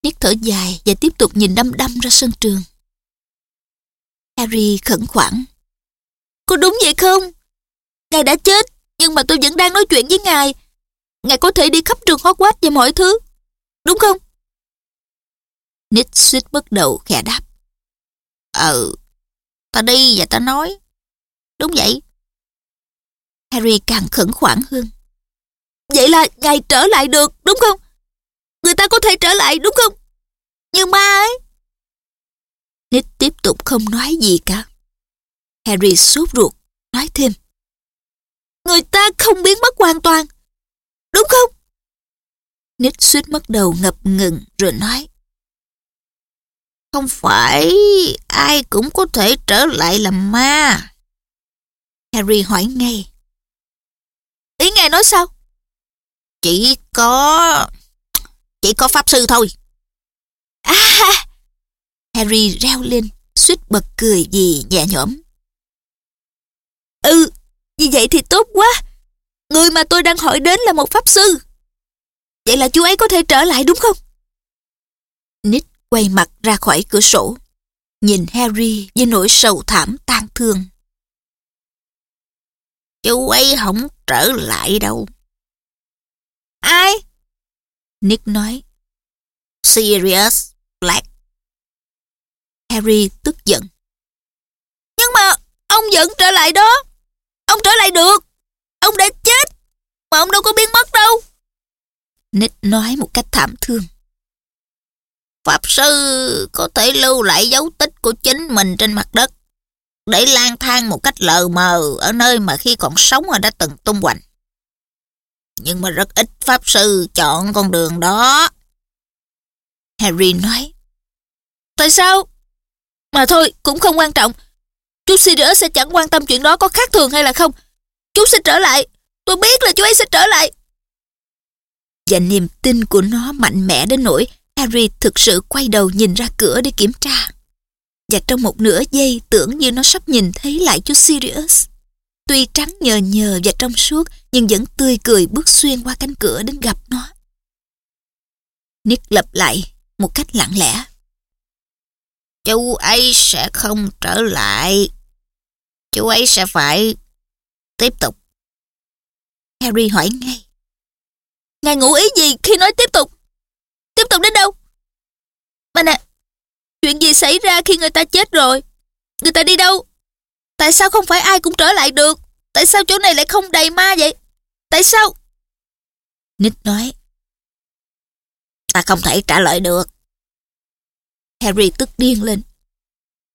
Nick thở dài và tiếp tục nhìn đăm đăm ra sân trường. Harry khẩn khoản. Có đúng vậy không? Ngài đã chết, nhưng mà tôi vẫn đang nói chuyện với ngài. Ngài có thể đi khắp trường Hogwarts và mọi thứ. Đúng không? Nick suýt bất đầu khẽ đáp. Ừ, ta đi và ta nói. Đúng vậy. Harry càng khẩn khoản hơn. Vậy là ngài trở lại được, đúng không? Người ta có thể trở lại, đúng không? Nhưng ma ấy. Nick tiếp tục không nói gì cả. Harry sốt ruột, nói thêm. Người ta không biến mất hoàn toàn, đúng không? Nick suýt mất đầu ngập ngừng rồi nói. Không phải ai cũng có thể trở lại làm ma. Harry hỏi ngay. Ý ngài nói sao? Chỉ có... Chỉ có pháp sư thôi. À! Harry reo lên, suýt bật cười vì nhẹ nhõm. Ừ, như vậy thì tốt quá. Người mà tôi đang hỏi đến là một pháp sư. Vậy là chú ấy có thể trở lại đúng không? Nick quay mặt ra khỏi cửa sổ, nhìn Harry với nỗi sầu thảm tan thương. Chú ấy không trở lại đâu. Ai? Nick nói. Sirius Black. Harry tức giận. Nhưng mà ông vẫn trở lại đó. Ông trở lại được. Ông đã chết. Mà ông đâu có biến mất đâu. Nick nói một cách thảm thương. Pháp sư có thể lưu lại dấu tích của chính mình trên mặt đất để lang thang một cách lờ mờ ở nơi mà khi còn sống họ đã từng tung hoành. Nhưng mà rất ít pháp sư chọn con đường đó. Harry nói. Tại sao? Mà thôi, cũng không quan trọng. Chú Sirius sẽ chẳng quan tâm chuyện đó có khác thường hay là không. Chú sẽ trở lại. Tôi biết là chú ấy sẽ trở lại. Và niềm tin của nó mạnh mẽ đến nỗi Harry thực sự quay đầu nhìn ra cửa để kiểm tra. Và trong một nửa giây tưởng như nó sắp nhìn thấy lại chú Sirius. Tuy trắng nhờ nhờ và trong suốt nhưng vẫn tươi cười bước xuyên qua cánh cửa đến gặp nó. Nick lặp lại một cách lặng lẽ. Chú ấy sẽ không trở lại. Chú ấy sẽ phải tiếp tục. Harry hỏi ngay. Ngài ngụ ý gì khi nói tiếp tục? Tiếp tục đến đâu? Mà nè, chuyện gì xảy ra khi người ta chết rồi? Người ta đi đâu? Tại sao không phải ai cũng trở lại được? Tại sao chỗ này lại không đầy ma vậy? Tại sao? Nick nói. Ta không thể trả lời được. Harry tức điên lên.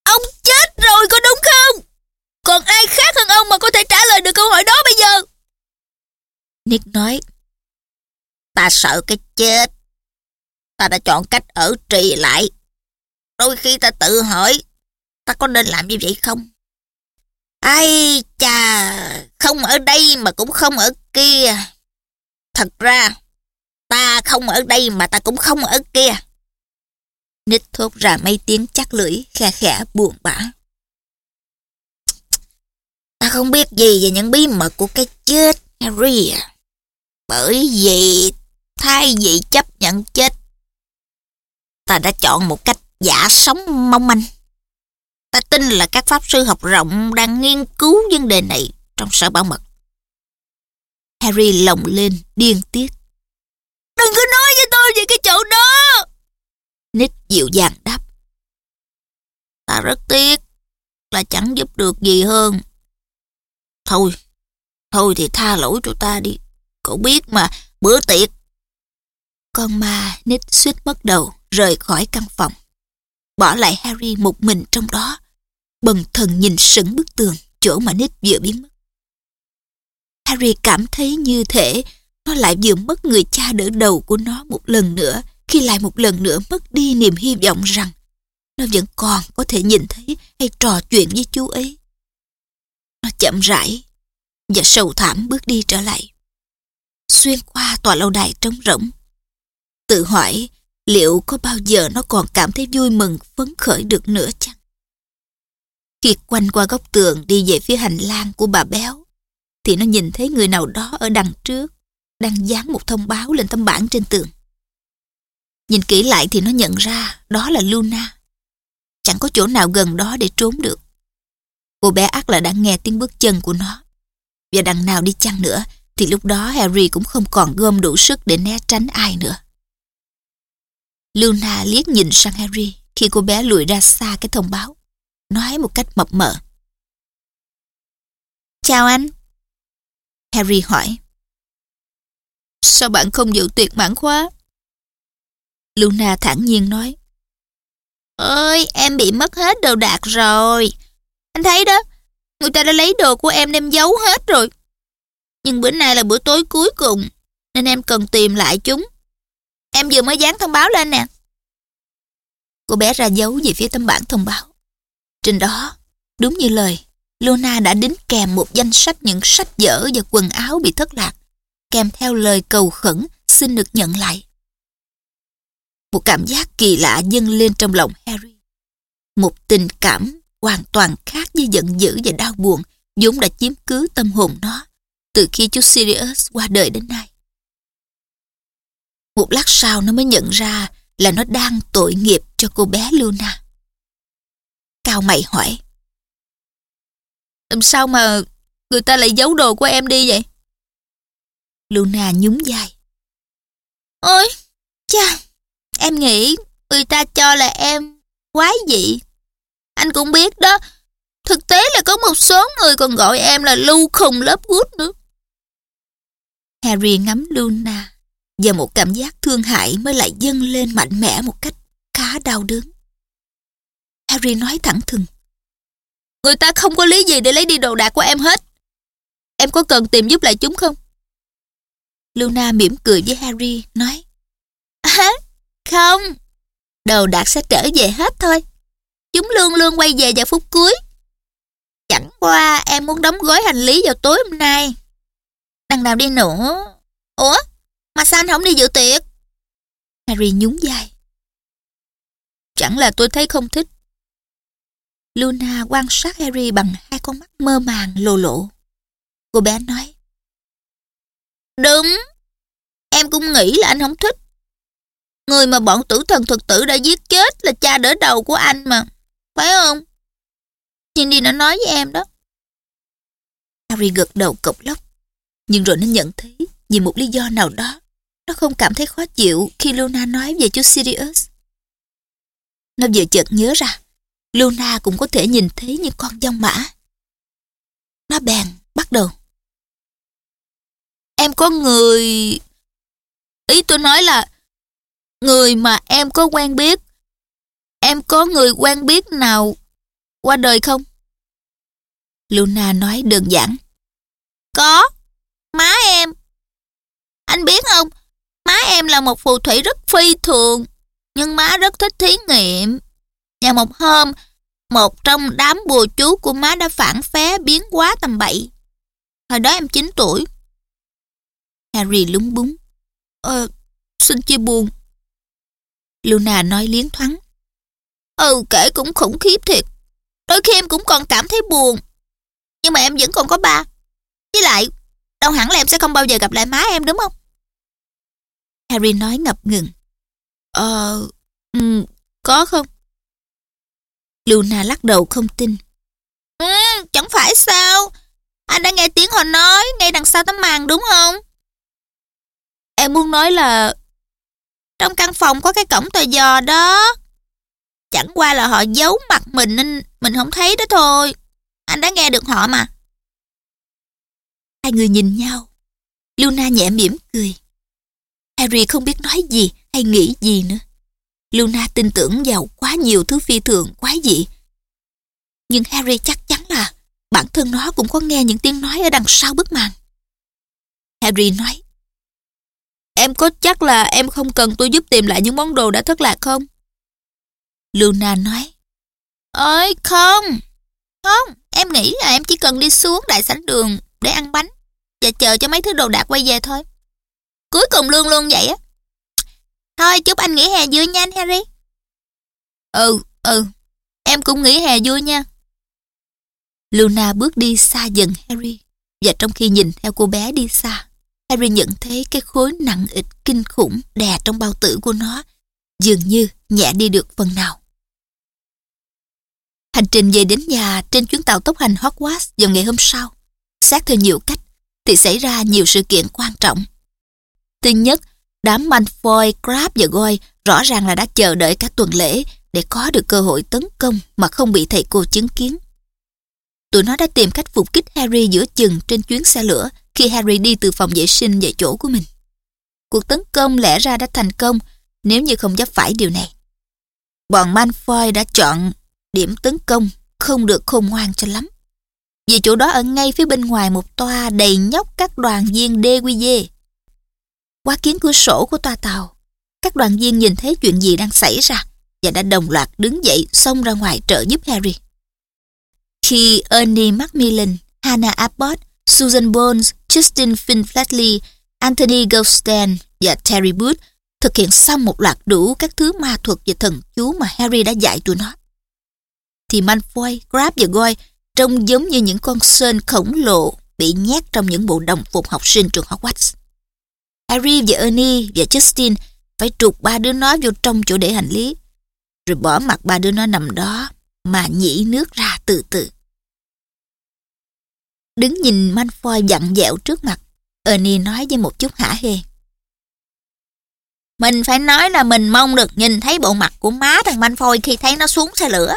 Ông chết rồi có đúng không? Còn ai khác hơn ông mà có thể trả lời được câu hỏi đó bây giờ? Nick nói. Ta sợ cái chết. Ta đã chọn cách ở trì lại. Đôi khi ta tự hỏi, ta có nên làm như vậy không? Ai chà, không ở đây mà cũng không ở kia. Thật ra, ta không ở đây mà ta cũng không ở kia. Nick thốt ra mấy tiếng chắc lưỡi, khe khẽ buồn bã. Ta không biết gì về những bí mật của cái chết, Harry à. Bởi vì thay vì chấp nhận chết, ta đã chọn một cách giả sống mong manh. Ta tin là các pháp sư học rộng đang nghiên cứu vấn đề này trong sở bảo mật. Harry lồng lên, điên tiết. Đừng có nói với tôi về cái chỗ đó. Nick dịu dàng đáp. Ta rất tiếc là chẳng giúp được gì hơn. Thôi, thôi thì tha lỗi cho ta đi. Cậu biết mà, bữa tiệc. Con ma Nick suýt mất đầu rời khỏi căn phòng. Bỏ lại Harry một mình trong đó. Bần thần nhìn sững bức tường chỗ mà Nick vừa biến mất. Harry cảm thấy như thể nó lại vừa mất người cha đỡ đầu của nó một lần nữa khi lại một lần nữa mất đi niềm hy vọng rằng nó vẫn còn có thể nhìn thấy hay trò chuyện với chú ấy. Nó chậm rãi và sầu thảm bước đi trở lại. Xuyên qua tòa lâu đài trống rỗng. Tự hỏi liệu có bao giờ nó còn cảm thấy vui mừng phấn khởi được nữa chăng? Khi quanh qua góc tường đi về phía hành lang của bà béo, thì nó nhìn thấy người nào đó ở đằng trước đang dán một thông báo lên tấm bảng trên tường. Nhìn kỹ lại thì nó nhận ra đó là Luna. Chẳng có chỗ nào gần đó để trốn được. Cô bé ác là đã nghe tiếng bước chân của nó. Và đằng nào đi chăng nữa thì lúc đó Harry cũng không còn gom đủ sức để né tránh ai nữa. Luna liếc nhìn sang Harry khi cô bé lùi ra xa cái thông báo. nói một cách mập mờ. Chào anh. Harry hỏi. Sao bạn không dự tiệc mãn khóa? Luna thản nhiên nói. Ơi, em bị mất hết đồ đạc rồi. Anh thấy đó, người ta đã lấy đồ của em đem giấu hết rồi. Nhưng bữa nay là bữa tối cuối cùng, nên em cần tìm lại chúng. Em vừa mới dán thông báo lên nè. Cô bé ra dấu về phía tấm bảng thông báo. Trên đó, đúng như lời, Luna đã đính kèm một danh sách những sách vở và quần áo bị thất lạc, kèm theo lời cầu khẩn xin được nhận lại. Một cảm giác kỳ lạ dâng lên trong lòng Harry. Một tình cảm hoàn toàn khác với giận dữ và đau buồn vốn đã chiếm cứ tâm hồn nó từ khi chú Sirius qua đời đến nay. Một lát sau nó mới nhận ra là nó đang tội nghiệp cho cô bé Luna. Cao mày hỏi. Làm sao mà người ta lại giấu đồ của em đi vậy? Luna nhún vai. Ôi, em nghĩ người ta cho là em quái dị. Anh cũng biết đó, thực tế là có một số người còn gọi em là lưu khùng lớp gút nữa. Harry ngắm Luna và một cảm giác thương hại mới lại dâng lên mạnh mẽ một cách khá đau đớn. Harry nói thẳng thừng. Người ta không có lý gì để lấy đi đồ đạc của em hết. Em có cần tìm giúp lại chúng không? Luna mỉm cười với Harry, nói. À, không, đồ đạc sẽ trở về hết thôi. Chúng luôn luôn quay về vào phút cuối. Chẳng qua em muốn đóng gói hành lý vào tối hôm nay. Đằng nào đi nữa. Ủa, mà sao anh không đi dự tiệc? Harry nhún vai. Chẳng là tôi thấy không thích. Luna quan sát Harry bằng hai con mắt mơ màng lồ lộ. Cô bé nói. Đúng, em cũng nghĩ là anh không thích. Người mà bọn tử thần thực tử đã giết chết là cha đỡ đầu của anh mà, phải không? Cindy nó nói với em đó. Harry gật đầu cộc lốc, nhưng rồi nó nhận thấy vì một lý do nào đó, nó không cảm thấy khó chịu khi Luna nói về chú Sirius. Nó vừa chợt nhớ ra, Luna cũng có thể nhìn thấy những con dông mã. Nó bèn bắt đầu. Em có người... Ý tôi nói là người mà em có quen biết. Em có người quen biết nào qua đời không? Luna nói đơn giản. Có, má em. Anh biết không, má em là một phù thủy rất phi thường, nhưng má rất thích thí nghiệm. Và một hôm, một trong đám bùa chú của má đã phản phé biến quá tầm bậy. Hồi đó em 9 tuổi. Harry lúng búng. Ờ, xin chia buồn. Luna nói liến thoáng. Ừ, kể cũng khủng khiếp thiệt. Đôi khi em cũng còn cảm thấy buồn. Nhưng mà em vẫn còn có ba. Với lại, đâu hẳn là em sẽ không bao giờ gặp lại má em đúng không? Harry nói ngập ngừng. Ờ, um, có không? Luna lắc đầu không tin. Ừ, chẳng phải sao. Anh đã nghe tiếng họ nói ngay đằng sau tấm màn đúng không? Em muốn nói là trong căn phòng có cái cổng tò giò đó. Chẳng qua là họ giấu mặt mình nên mình không thấy đó thôi. Anh đã nghe được họ mà. Hai người nhìn nhau. Luna nhẹ mỉm cười. Harry không biết nói gì hay nghĩ gì nữa. Luna tin tưởng vào quá nhiều thứ phi thường, quái dị. Nhưng Harry chắc chắn là bản thân nó cũng có nghe những tiếng nói ở đằng sau bức màn. Harry nói Em có chắc là em không cần tôi giúp tìm lại những món đồ đã thất lạc không? Luna nói Ơi không Không Em nghĩ là em chỉ cần đi xuống đại sảnh đường để ăn bánh và chờ cho mấy thứ đồ đạc quay về thôi. Cuối cùng luôn luôn vậy á. Thôi chúc anh nghỉ hè vui nha anh Harry. Ừ, ừ. Em cũng nghỉ hè vui nha. Luna bước đi xa dần Harry và trong khi nhìn theo cô bé đi xa, Harry nhận thấy cái khối nặng ịch kinh khủng đè trong bao tử của nó dường như nhẹ đi được phần nào. Hành trình về đến nhà trên chuyến tàu tốc hành Hogwarts vào ngày hôm sau, xét theo nhiều cách, thì xảy ra nhiều sự kiện quan trọng. Thứ nhất, đám Malfoy, Crabbe và Goyle rõ ràng là đã chờ đợi cả tuần lễ để có được cơ hội tấn công mà không bị thầy cô chứng kiến. Tụi nó đã tìm cách phục kích Harry giữa chừng trên chuyến xe lửa khi Harry đi từ phòng vệ sinh về chỗ của mình. Cuộc tấn công lẽ ra đã thành công nếu như không dấp phải điều này. Bọn Malfoy đã chọn điểm tấn công không được khôn ngoan cho lắm. Vì chỗ đó ở ngay phía bên ngoài một toa đầy nhóc các đoàn viên đê quy dê. Qua kiến cửa sổ của toa tàu, các đoàn viên nhìn thấy chuyện gì đang xảy ra và đã đồng loạt đứng dậy xông ra ngoài trợ giúp Harry. Khi Ernie Macmillan, Hannah Abbott, Susan Bones, Justin Finn Flatley, Anthony Goldstein và Terry Booth thực hiện xong một loạt đủ các thứ ma thuật và thần chú mà Harry đã dạy tụi nó. Thì Malfoy, Crabbe và Goyle trông giống như những con sên khổng lồ bị nhét trong những bộ đồng phục học sinh trường Hogwarts. Harry và Ernie và Justin phải trục ba đứa nó vô trong chỗ để hành lý, rồi bỏ mặt ba đứa nó nằm đó mà nhỉ nước ra từ từ. Đứng nhìn Malfoy dặn dẹo trước mặt, Ernie nói với một chút hả hê. Mình phải nói là mình mong được nhìn thấy bộ mặt của má thằng Malfoy khi thấy nó xuống xe lửa.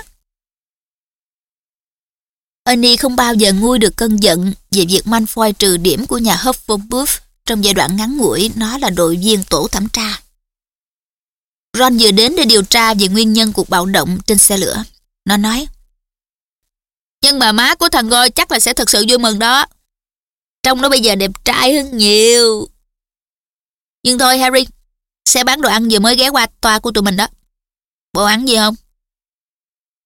Ernie không bao giờ nguôi được cơn giận về việc Malfoy trừ điểm của nhà Hufflepuff trong giai đoạn ngắn ngủi nó là đội viên tổ thẩm tra. Ron vừa đến để điều tra về nguyên nhân cuộc bạo động trên xe lửa. Nó nói nhưng mà má của thằng Goi chắc là sẽ thật sự vui mừng đó. Trong nó bây giờ đẹp trai hơn nhiều. Nhưng thôi Harry, xe bán đồ ăn vừa mới ghé qua toa của tụi mình đó. Bộ ăn gì không?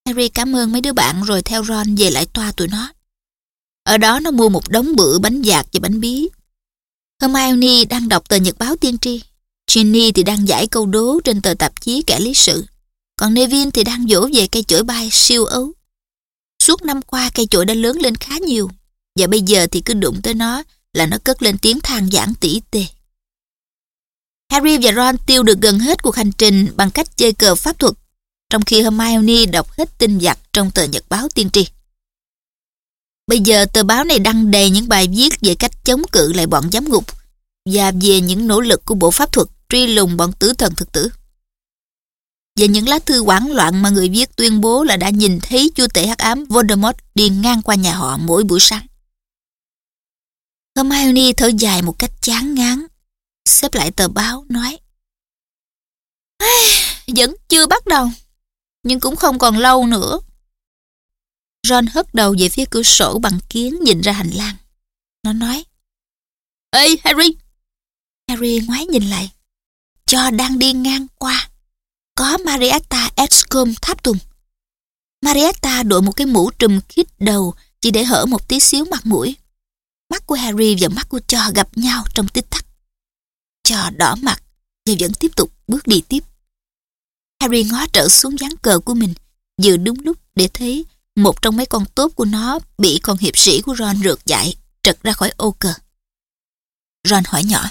Harry cảm ơn mấy đứa bạn rồi theo Ron về lại toa tụi nó. Ở đó nó mua một đống bự bánh dạt và bánh bí. Hermione đang đọc tờ nhật báo tiên tri. Ginny thì đang giải câu đố trên tờ tạp chí kẻ lý sự. Còn Neville thì đang dỗ về cây chổi bay siêu ấu. Suốt năm qua, cây chổi đã lớn lên khá nhiều. Và bây giờ thì cứ đụng tới nó là nó cất lên tiếng than giảng tỉ tê. Harry và Ron tiêu được gần hết cuộc hành trình bằng cách chơi cờ pháp thuật, trong khi Hermione đọc hết tin giặc trong tờ nhật báo tiên tri. Bây giờ tờ báo này đăng đầy những bài viết về cách chống cự lại bọn giám ngục và về những nỗ lực của bộ pháp thuật truy lùng bọn tử thần thực tử. Về những lá thư hoảng loạn mà người viết tuyên bố là đã nhìn thấy chúa tể hắc ám Voldemort đi ngang qua nhà họ mỗi buổi sáng. Hermione thở dài một cách chán ngán, xếp lại tờ báo, nói Vẫn chưa bắt đầu nhưng cũng không còn lâu nữa. Ron hất đầu về phía cửa sổ bằng kiến nhìn ra hành lang. Nó nói, Ê Harry! Harry ngoái nhìn lại. Cho đang đi ngang qua. Có Marietta Edgecombe tháp tùng. Marietta đội một cái mũ trùm khít đầu chỉ để hở một tí xíu mặt mũi. Mắt của Harry và mắt của Cho gặp nhau trong tích tắc. Cho đỏ mặt và vẫn tiếp tục bước đi tiếp. Harry ngó trở xuống dáng cờ của mình, vừa đúng lúc để thấy một trong mấy con tốt của nó bị con hiệp sĩ của Ron rượt dại, trật ra khỏi ô cờ. Ron hỏi nhỏ.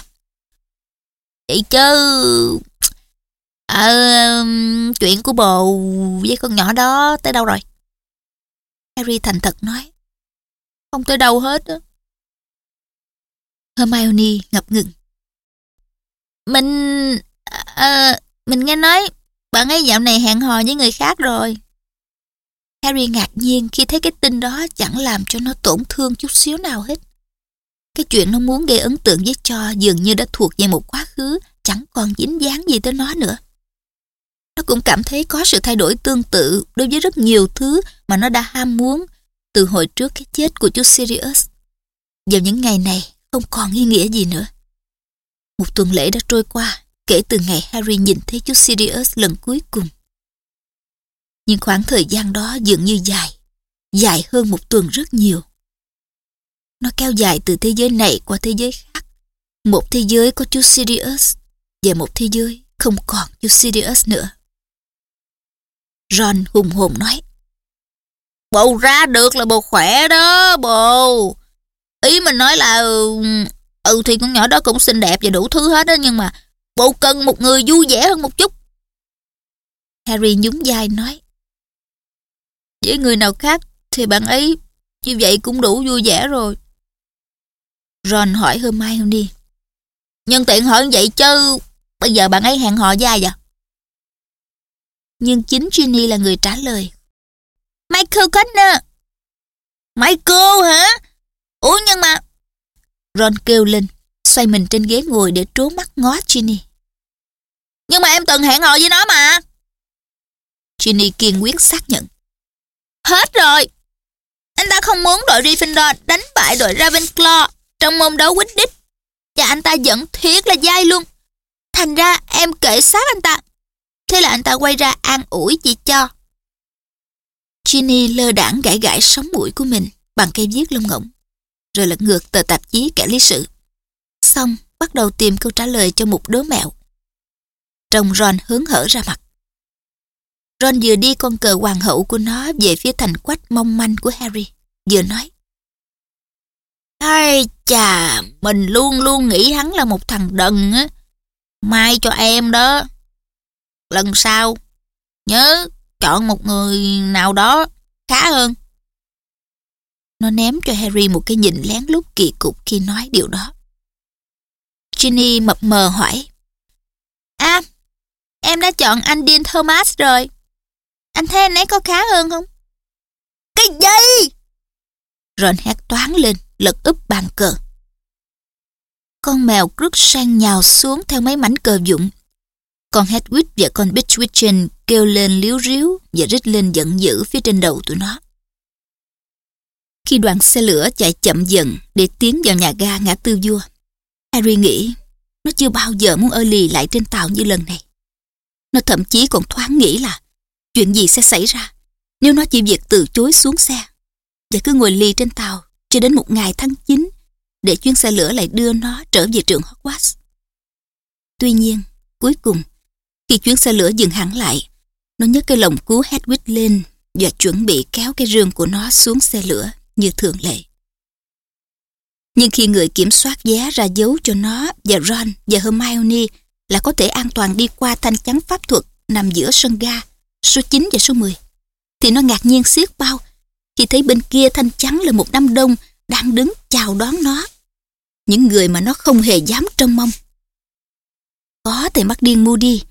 Vậy chứ... Ờ, chuyện của bồ với con nhỏ đó tới đâu rồi? Harry thành thật nói. Không tới đâu hết á. Hermione ngập ngừng. Mình... À, mình nghe nói bạn ấy dạo này hẹn hò với người khác rồi. Harry ngạc nhiên khi thấy cái tin đó chẳng làm cho nó tổn thương chút xíu nào hết. Cái chuyện nó muốn gây ấn tượng với cho dường như đã thuộc về một quá khứ chẳng còn dính dáng gì tới nó nữa. Nó cũng cảm thấy có sự thay đổi tương tự đối với rất nhiều thứ mà nó đã ham muốn từ hồi trước cái chết của chú Sirius. Vào những ngày này không còn ý nghĩa gì nữa. Một tuần lễ đã trôi qua kể từ ngày Harry nhìn thấy chú Sirius lần cuối cùng. Nhưng khoảng thời gian đó dường như dài, dài hơn một tuần rất nhiều. Nó kéo dài từ thế giới này qua thế giới khác. Một thế giới có chú Sirius và một thế giới không còn chú Sirius nữa. Ron hùng hồn nói. Bồ ra được là bồ khỏe đó, bồ. Ý mình nói là... Ừ, ừ thì con nhỏ đó cũng xinh đẹp và đủ thứ hết đó, nhưng mà Bộ cần một người vui vẻ hơn một chút. Harry nhún vai nói. Với người nào khác thì bạn ấy như vậy cũng đủ vui vẻ rồi. Ron hỏi Hermione. Nhân tiện hỏi vậy chứ bây giờ bạn ấy hẹn hò với ai vậy? Nhưng chính Ginny là người trả lời. Michael Connor. Michael hả? Ủa nhưng mà... Ron kêu lên, xoay mình trên ghế ngồi để trốn mắt ngó Ginny. Nhưng mà em từng hẹn hò với nó mà. Ginny kiên quyết xác nhận. Hết rồi. Anh ta không muốn đội Gryffindor đánh bại đội Ravenclaw trong môn đấu quýt đích. Và anh ta giận thiết là dai luôn. Thành ra em kể sát anh ta. Thế là anh ta quay ra an ủi chị cho. Ginny lơ đãng gãi gãi sống mũi của mình bằng cây viết lông ngỗng, rồi lật ngược tờ tạp chí kẻ lý sự. Xong, bắt đầu tìm câu trả lời cho một đố mẹo. Trông Ron hướng hở ra mặt. Ron vừa đi con cờ hoàng hậu của nó về phía thành quách mong manh của Harry, vừa nói. Ai chà, mình luôn luôn nghĩ hắn là một thằng đần á. Mai cho em đó. Lần sau, nhớ chọn một người nào đó khá hơn. Nó ném cho Harry một cái nhìn lén lút kỳ cục khi nói điều đó. Ginny mập mờ hỏi. À, em đã chọn anh Dean Thomas rồi. Anh thấy anh ấy có khá hơn không? Cái gì? Ron hét toán lên, lật úp bàn cờ. Con mèo sang nhào xuống theo mấy mảnh cờ dụng. Con Hedwig và con Bitchwitchen kêu lên liếu ríu và rít lên giận dữ phía trên đầu tụi nó. Khi đoàn xe lửa chạy chậm dần để tiến vào nhà ga ngã tư vua, Harry nghĩ nó chưa bao giờ muốn ở lì lại trên tàu như lần này. Nó thậm chí còn thoáng nghĩ là chuyện gì sẽ xảy ra nếu nó chỉ việc từ chối xuống xe và cứ ngồi lì trên tàu cho đến một ngày tháng 9 để chuyến xe lửa lại đưa nó trở về trường Hogwarts. Tuy nhiên, cuối cùng, khi chuyến xe lửa dừng hẳn lại, nó nhấc cái lồng cứu Hedwig lên và chuẩn bị kéo cái rương của nó xuống xe lửa như thường lệ. Nhưng khi người kiểm soát vé ra dấu cho nó và Ron và Hermione là có thể an toàn đi qua thanh chắn pháp thuật nằm giữa sân ga số 9 và số 10, thì nó ngạc nhiên xiết bao khi thấy bên kia thanh chắn là một đám đông đang đứng chào đón nó. Những người mà nó không hề dám trông mong. Có thầy mắt điên Moody,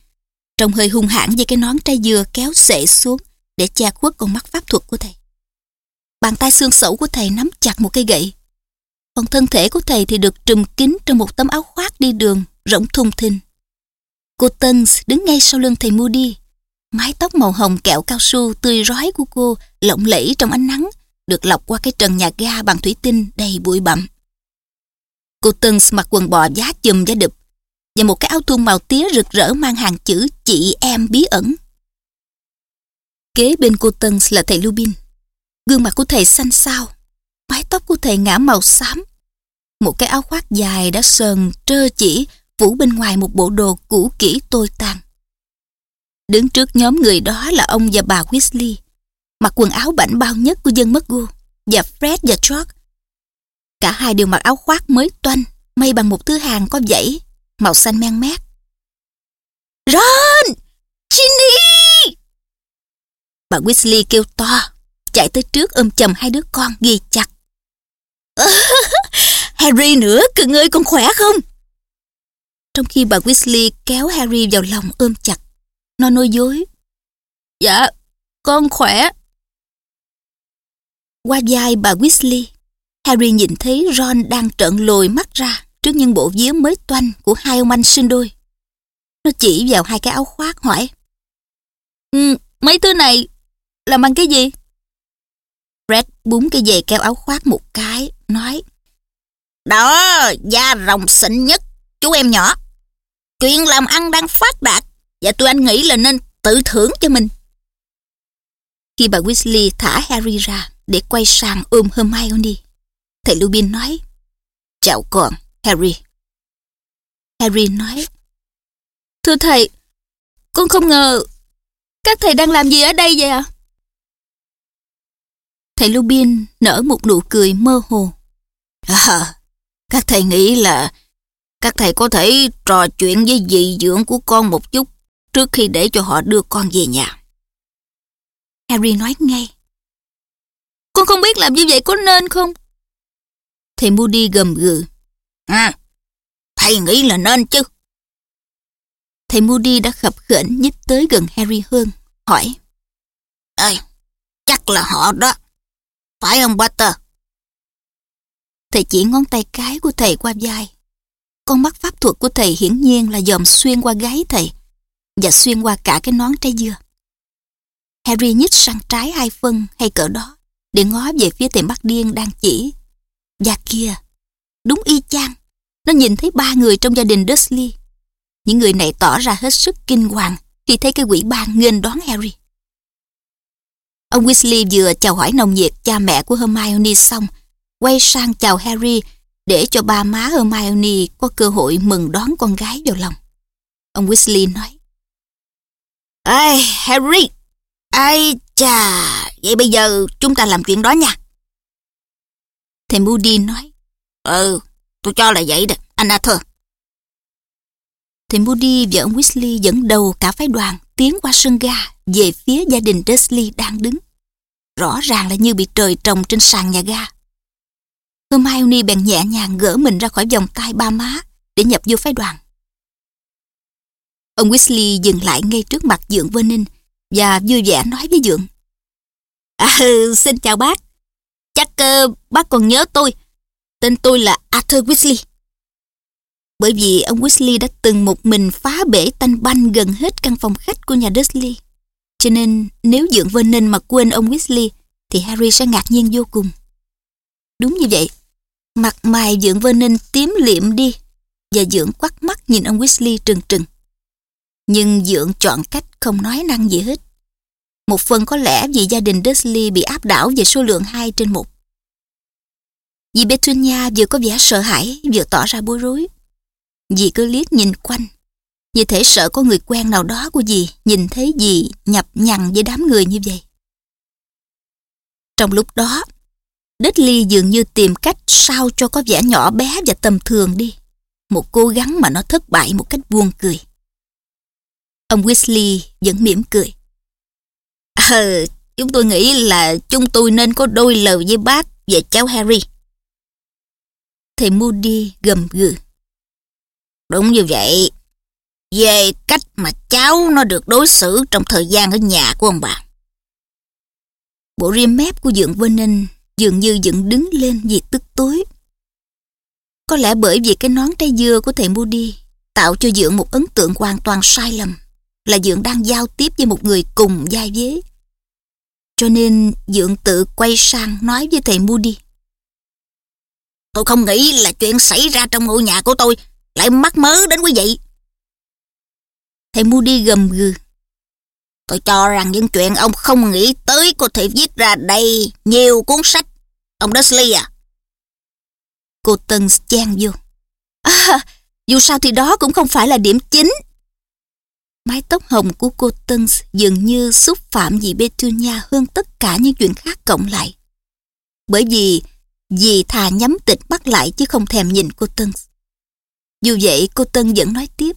trông hơi hung hãn với cái nón trái dừa kéo xệ xuống để che khuất con mắt pháp thuật của thầy. Bàn tay xương sẩu của thầy nắm chặt một cây gậy. Còn thân thể của thầy thì được trùm kín trong một tấm áo khoác đi đường rộng thùng thình. Cô Tân đứng ngay sau lưng thầy Moody. Mái tóc màu hồng kẹo cao su, tươi rói của cô lộng lẫy trong ánh nắng, được lọc qua cái trần nhà ga bằng thủy tinh đầy bụi bặm. Cô Tân mặc quần bò giá chùm giá đực và một cái áo thun màu tía rực rỡ mang hàng chữ chị em bí ẩn. Kế bên cô Tân là thầy Lubin. Gương mặt của thầy xanh xao, mái tóc của thầy ngã màu xám. Một cái áo khoác dài đã sờn trơ chỉ phủ bên ngoài một bộ đồ cũ kỹ tồi tàn. Đứng trước nhóm người đó là ông và bà Weasley, mặc quần áo bảnh bao nhất của dân mất gu, và Fred và George. Cả hai đều mặc áo khoác mới toanh, may bằng một thứ hàng có dãy, màu xanh men mét. Ron! Ginny! Bà Weasley kêu to, chạy tới trước ôm chầm hai đứa con ghi chặt. Harry nữa, cưng ơi con khỏe không? Trong khi bà Weasley kéo Harry vào lòng ôm chặt, nó nói dối. Dạ, con khỏe. Qua vai bà Weasley, Harry nhìn thấy Ron đang trợn lồi mắt ra trước những bộ vía mới toanh của hai ông anh sinh đôi. Nó chỉ vào hai cái áo khoác hỏi. Ừ, mấy thứ này là bằng cái gì? Fred búng cái giày keo áo khoác một cái, nói. Đó, da rồng xịn nhất, chú em nhỏ. Chuyện làm ăn đang phát đạt, và tụi anh nghĩ là nên tự thưởng cho mình. Khi bà Weasley thả Harry ra để quay sang ôm Hermione, thầy Lupin nói, Chào con, Harry. Harry nói, Thưa thầy, con không ngờ các thầy đang làm gì ở đây vậy ạ? À? Thầy Lupin nở một nụ cười mơ hồ. À, các thầy nghĩ là các thầy có thể trò chuyện với dì dưỡng của con một chút trước khi để cho họ đưa con về nhà. Harry nói ngay. Con không biết làm như vậy có nên không? Thầy Moody gầm gừ. À, thầy nghĩ là nên chứ. Thầy Moody đã khập khểnh nhích tới gần Harry hơn, hỏi. Ê, chắc là họ đó. Phải không Potter Thầy chỉ ngón tay cái của thầy qua vai. Con mắt pháp thuật của thầy hiển nhiên là dòm xuyên qua gáy thầy và xuyên qua cả cái nón trái dưa. Harry nhích sang trái hai phân hay cỡ đó để ngó về phía thầy mắt điên đang chỉ. Dạ và kia, đúng y chang, nó nhìn thấy ba người trong gia đình Dursley. Những người này tỏ ra hết sức kinh hoàng khi thấy cái quỷ ban nghênh đón Harry. Ông Weasley vừa chào hỏi nồng nhiệt cha mẹ của Hermione xong, quay sang chào Harry để cho ba má Hermione có cơ hội mừng đón con gái vào lòng. Ông Weasley nói, Ê, Harry, ai chà, vậy bây giờ chúng ta làm chuyện đó nha. Thầy Moody nói, Ừ, tôi cho là vậy đó, anh Arthur. Thầy Moody và ông Weasley dẫn đầu cả phái đoàn tiến qua sân ga về phía gia đình Dursley đang đứng. Rõ ràng là như bị trời trồng trên sàn nhà ga. Hermione bèn nhẹ nhàng gỡ mình ra khỏi vòng tay ba má để nhập vô phái đoàn. Ông Weasley dừng lại ngay trước mặt Dượng Vernon và vui vẻ nói với Dượng. À, xin chào bác. Chắc uh, bác còn nhớ tôi. Tên tôi là Arthur Weasley. Bởi vì ông Weasley đã từng một mình phá bể tanh banh gần hết căn phòng khách của nhà Dursley. Cho nên nếu Dượng Vernon mà quên ông Weasley thì Harry sẽ ngạc nhiên vô cùng. Đúng như vậy, mặt mày Dượng Vernon tím liệm đi và Dượng quắt mắt nhìn ông Weasley trừng trừng. Nhưng Dượng chọn cách không nói năng gì hết. Một phần có lẽ vì gia đình Dursley bị áp đảo về số lượng 2 trên 1. Dì Petunia vừa có vẻ sợ hãi vừa tỏ ra bối rối. Dì cứ liếc nhìn quanh, như thể sợ có người quen nào đó của dì nhìn thấy dì nhập nhằn với đám người như vậy. Trong lúc đó, Dudley dường như tìm cách sao cho có vẻ nhỏ bé và tầm thường đi. Một cố gắng mà nó thất bại một cách buồn cười. Ông Weasley vẫn mỉm cười. Ờ, chúng tôi nghĩ là chúng tôi nên có đôi lời với bác về cháu Harry. Thầy Moody gầm gừ. Đúng như vậy. Về cách mà cháu nó được đối xử trong thời gian ở nhà của ông bà. Bộ ria mép của Dượng Vernon dường như dựng đứng lên vì tức tối. Có lẽ bởi vì cái nón trái dưa của thầy Moody tạo cho Dượng một ấn tượng hoàn toàn sai lầm, là Dượng đang giao tiếp với một người cùng giai vế. Cho nên Dượng tự quay sang nói với thầy Moody. Tôi không nghĩ là chuyện xảy ra trong ngôi nhà của tôi lại mắc mớ đến quý vị. Thầy Moody gầm gừ. Tôi cho rằng những chuyện ông không nghĩ tới có thể viết ra đây nhiều cuốn sách. Ông Dursley à? Cô Tân chen vô. À, dù sao thì đó cũng không phải là điểm chính. Mái tóc hồng của cô Tân dường như xúc phạm dì Petunia hơn tất cả những chuyện khác cộng lại. Bởi vì dì thà nhắm tịch bắt lại chứ không thèm nhìn cô Tân. Dù vậy cô Tân vẫn nói tiếp.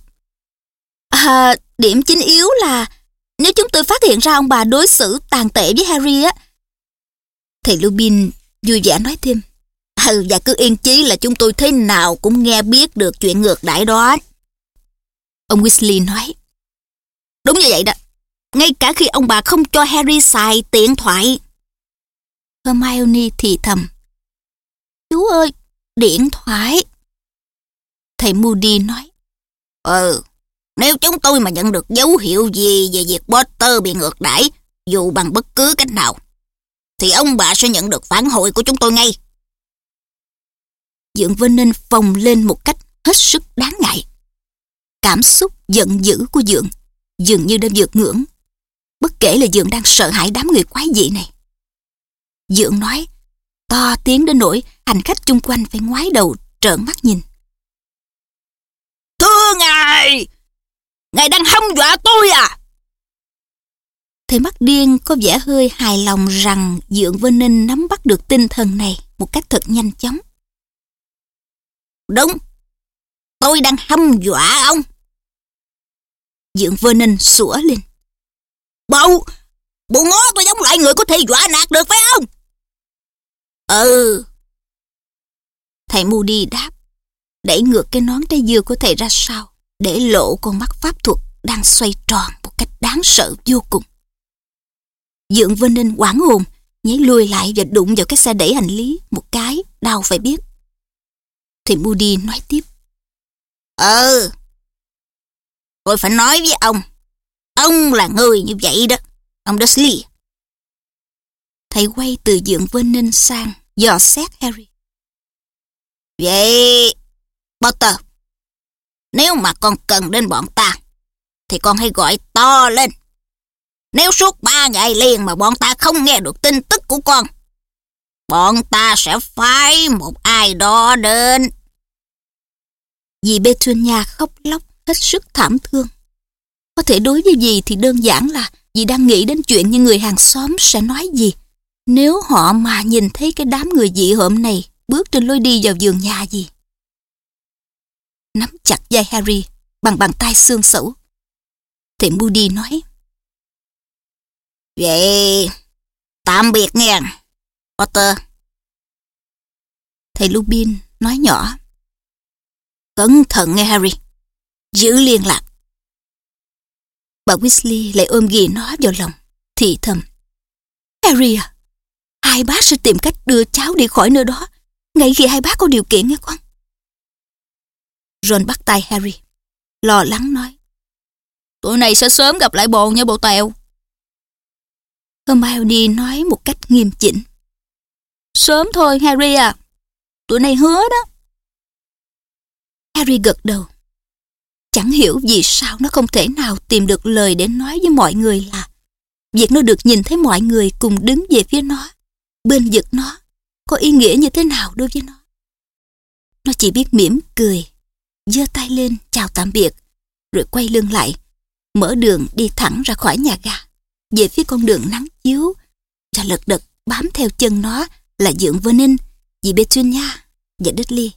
À, điểm chính yếu là nếu chúng tôi phát hiện ra ông bà đối xử tàn tệ với Harry á. Thầy Lubin vui vẻ nói thêm. Ừ, và cứ yên chí là chúng tôi thế nào cũng nghe biết được chuyện ngược đãi đó. Ông Weasley nói. Đúng như vậy đó. Ngay cả khi ông bà không cho Harry xài điện thoại. Hermione thì thầm. Chú ơi, điện thoại. Thầy Moody nói. Ừ, nếu chúng tôi mà nhận được dấu hiệu gì về việc Potter bị ngược đãi dù bằng bất cứ cách nào, thì ông bà sẽ nhận được phản hồi của chúng tôi ngay. Dượng Vernon phồng lên một cách hết sức đáng ngại. Cảm xúc giận dữ của Dượng dường như đã vượt ngưỡng. Bất kể là Dượng đang sợ hãi đám người quái dị này. Dượng nói, to tiếng đến nỗi hành khách chung quanh phải ngoái đầu trợn mắt nhìn. Thưa ngài, ngài đang hăm dọa tôi à? Thầy mắt điên có vẻ hơi hài lòng rằng Dượng Vân Ninh nắm bắt được tinh thần này một cách thật nhanh chóng. Đúng, tôi đang hăm dọa ông. Dượng Vân Ninh sủa lên. Bộ, bộ ngó tôi giống loại người có thể dọa nạt được phải không? Ừ. Thầy Moody đáp, đẩy ngược cái nón trái dưa của thầy ra sau, để lộ con mắt pháp thuật đang xoay tròn một cách đáng sợ vô cùng. Dượng Vân Ninh quảng hồn, nháy lùi lại và đụng vào cái xe đẩy hành lý một cái, đau phải biết. Thì Moody nói tiếp. Ừ, tôi phải nói với ông. Ông là người như vậy đó, ông Dursley. Thầy quay từ Dượng Vân Ninh sang, dò xét Harry. Vậy, Potter, nếu mà con cần đến bọn ta, thì con hãy gọi to lên. Nếu suốt ba ngày liền mà bọn ta không nghe được tin tức của con, bọn ta sẽ phái một ai đó đến. Dì Petunia khóc lóc hết sức thảm thương. Có thể đối với dì thì đơn giản là dì đang nghĩ đến chuyện như người hàng xóm sẽ nói gì nếu họ mà nhìn thấy cái đám người dị hợm này bước trên lối đi vào vườn nhà gì. Nắm chặt vai Harry bằng bàn tay xương sẩu. Thì Moody nói. Vậy, tạm biệt nghe, Potter. Thầy Lupin nói nhỏ. Cẩn thận nghe Harry, giữ liên lạc. Bà Weasley lại ôm ghì nó vào lòng, thì thầm. Harry à, hai bác sẽ tìm cách đưa cháu đi khỏi nơi đó, ngay khi hai bác có điều kiện nghe con. Ron bắt tay Harry, lo lắng nói. Tụi này sẽ sớm gặp lại bồ nha bộ tèo. Hermione nói một cách nghiêm chỉnh. Sớm thôi Harry à, tụi này hứa đó. Harry gật đầu. Chẳng hiểu vì sao nó không thể nào tìm được lời để nói với mọi người là việc nó được nhìn thấy mọi người cùng đứng về phía nó, bên vực nó, có ý nghĩa như thế nào đối với nó. Nó chỉ biết mỉm cười, giơ tay lên chào tạm biệt, rồi quay lưng lại, mở đường đi thẳng ra khỏi nhà ga, về phía con đường nắng chiếu, và lật đật bám theo chân nó là Dượng Vân Ninh, dì Petunia và Dudley.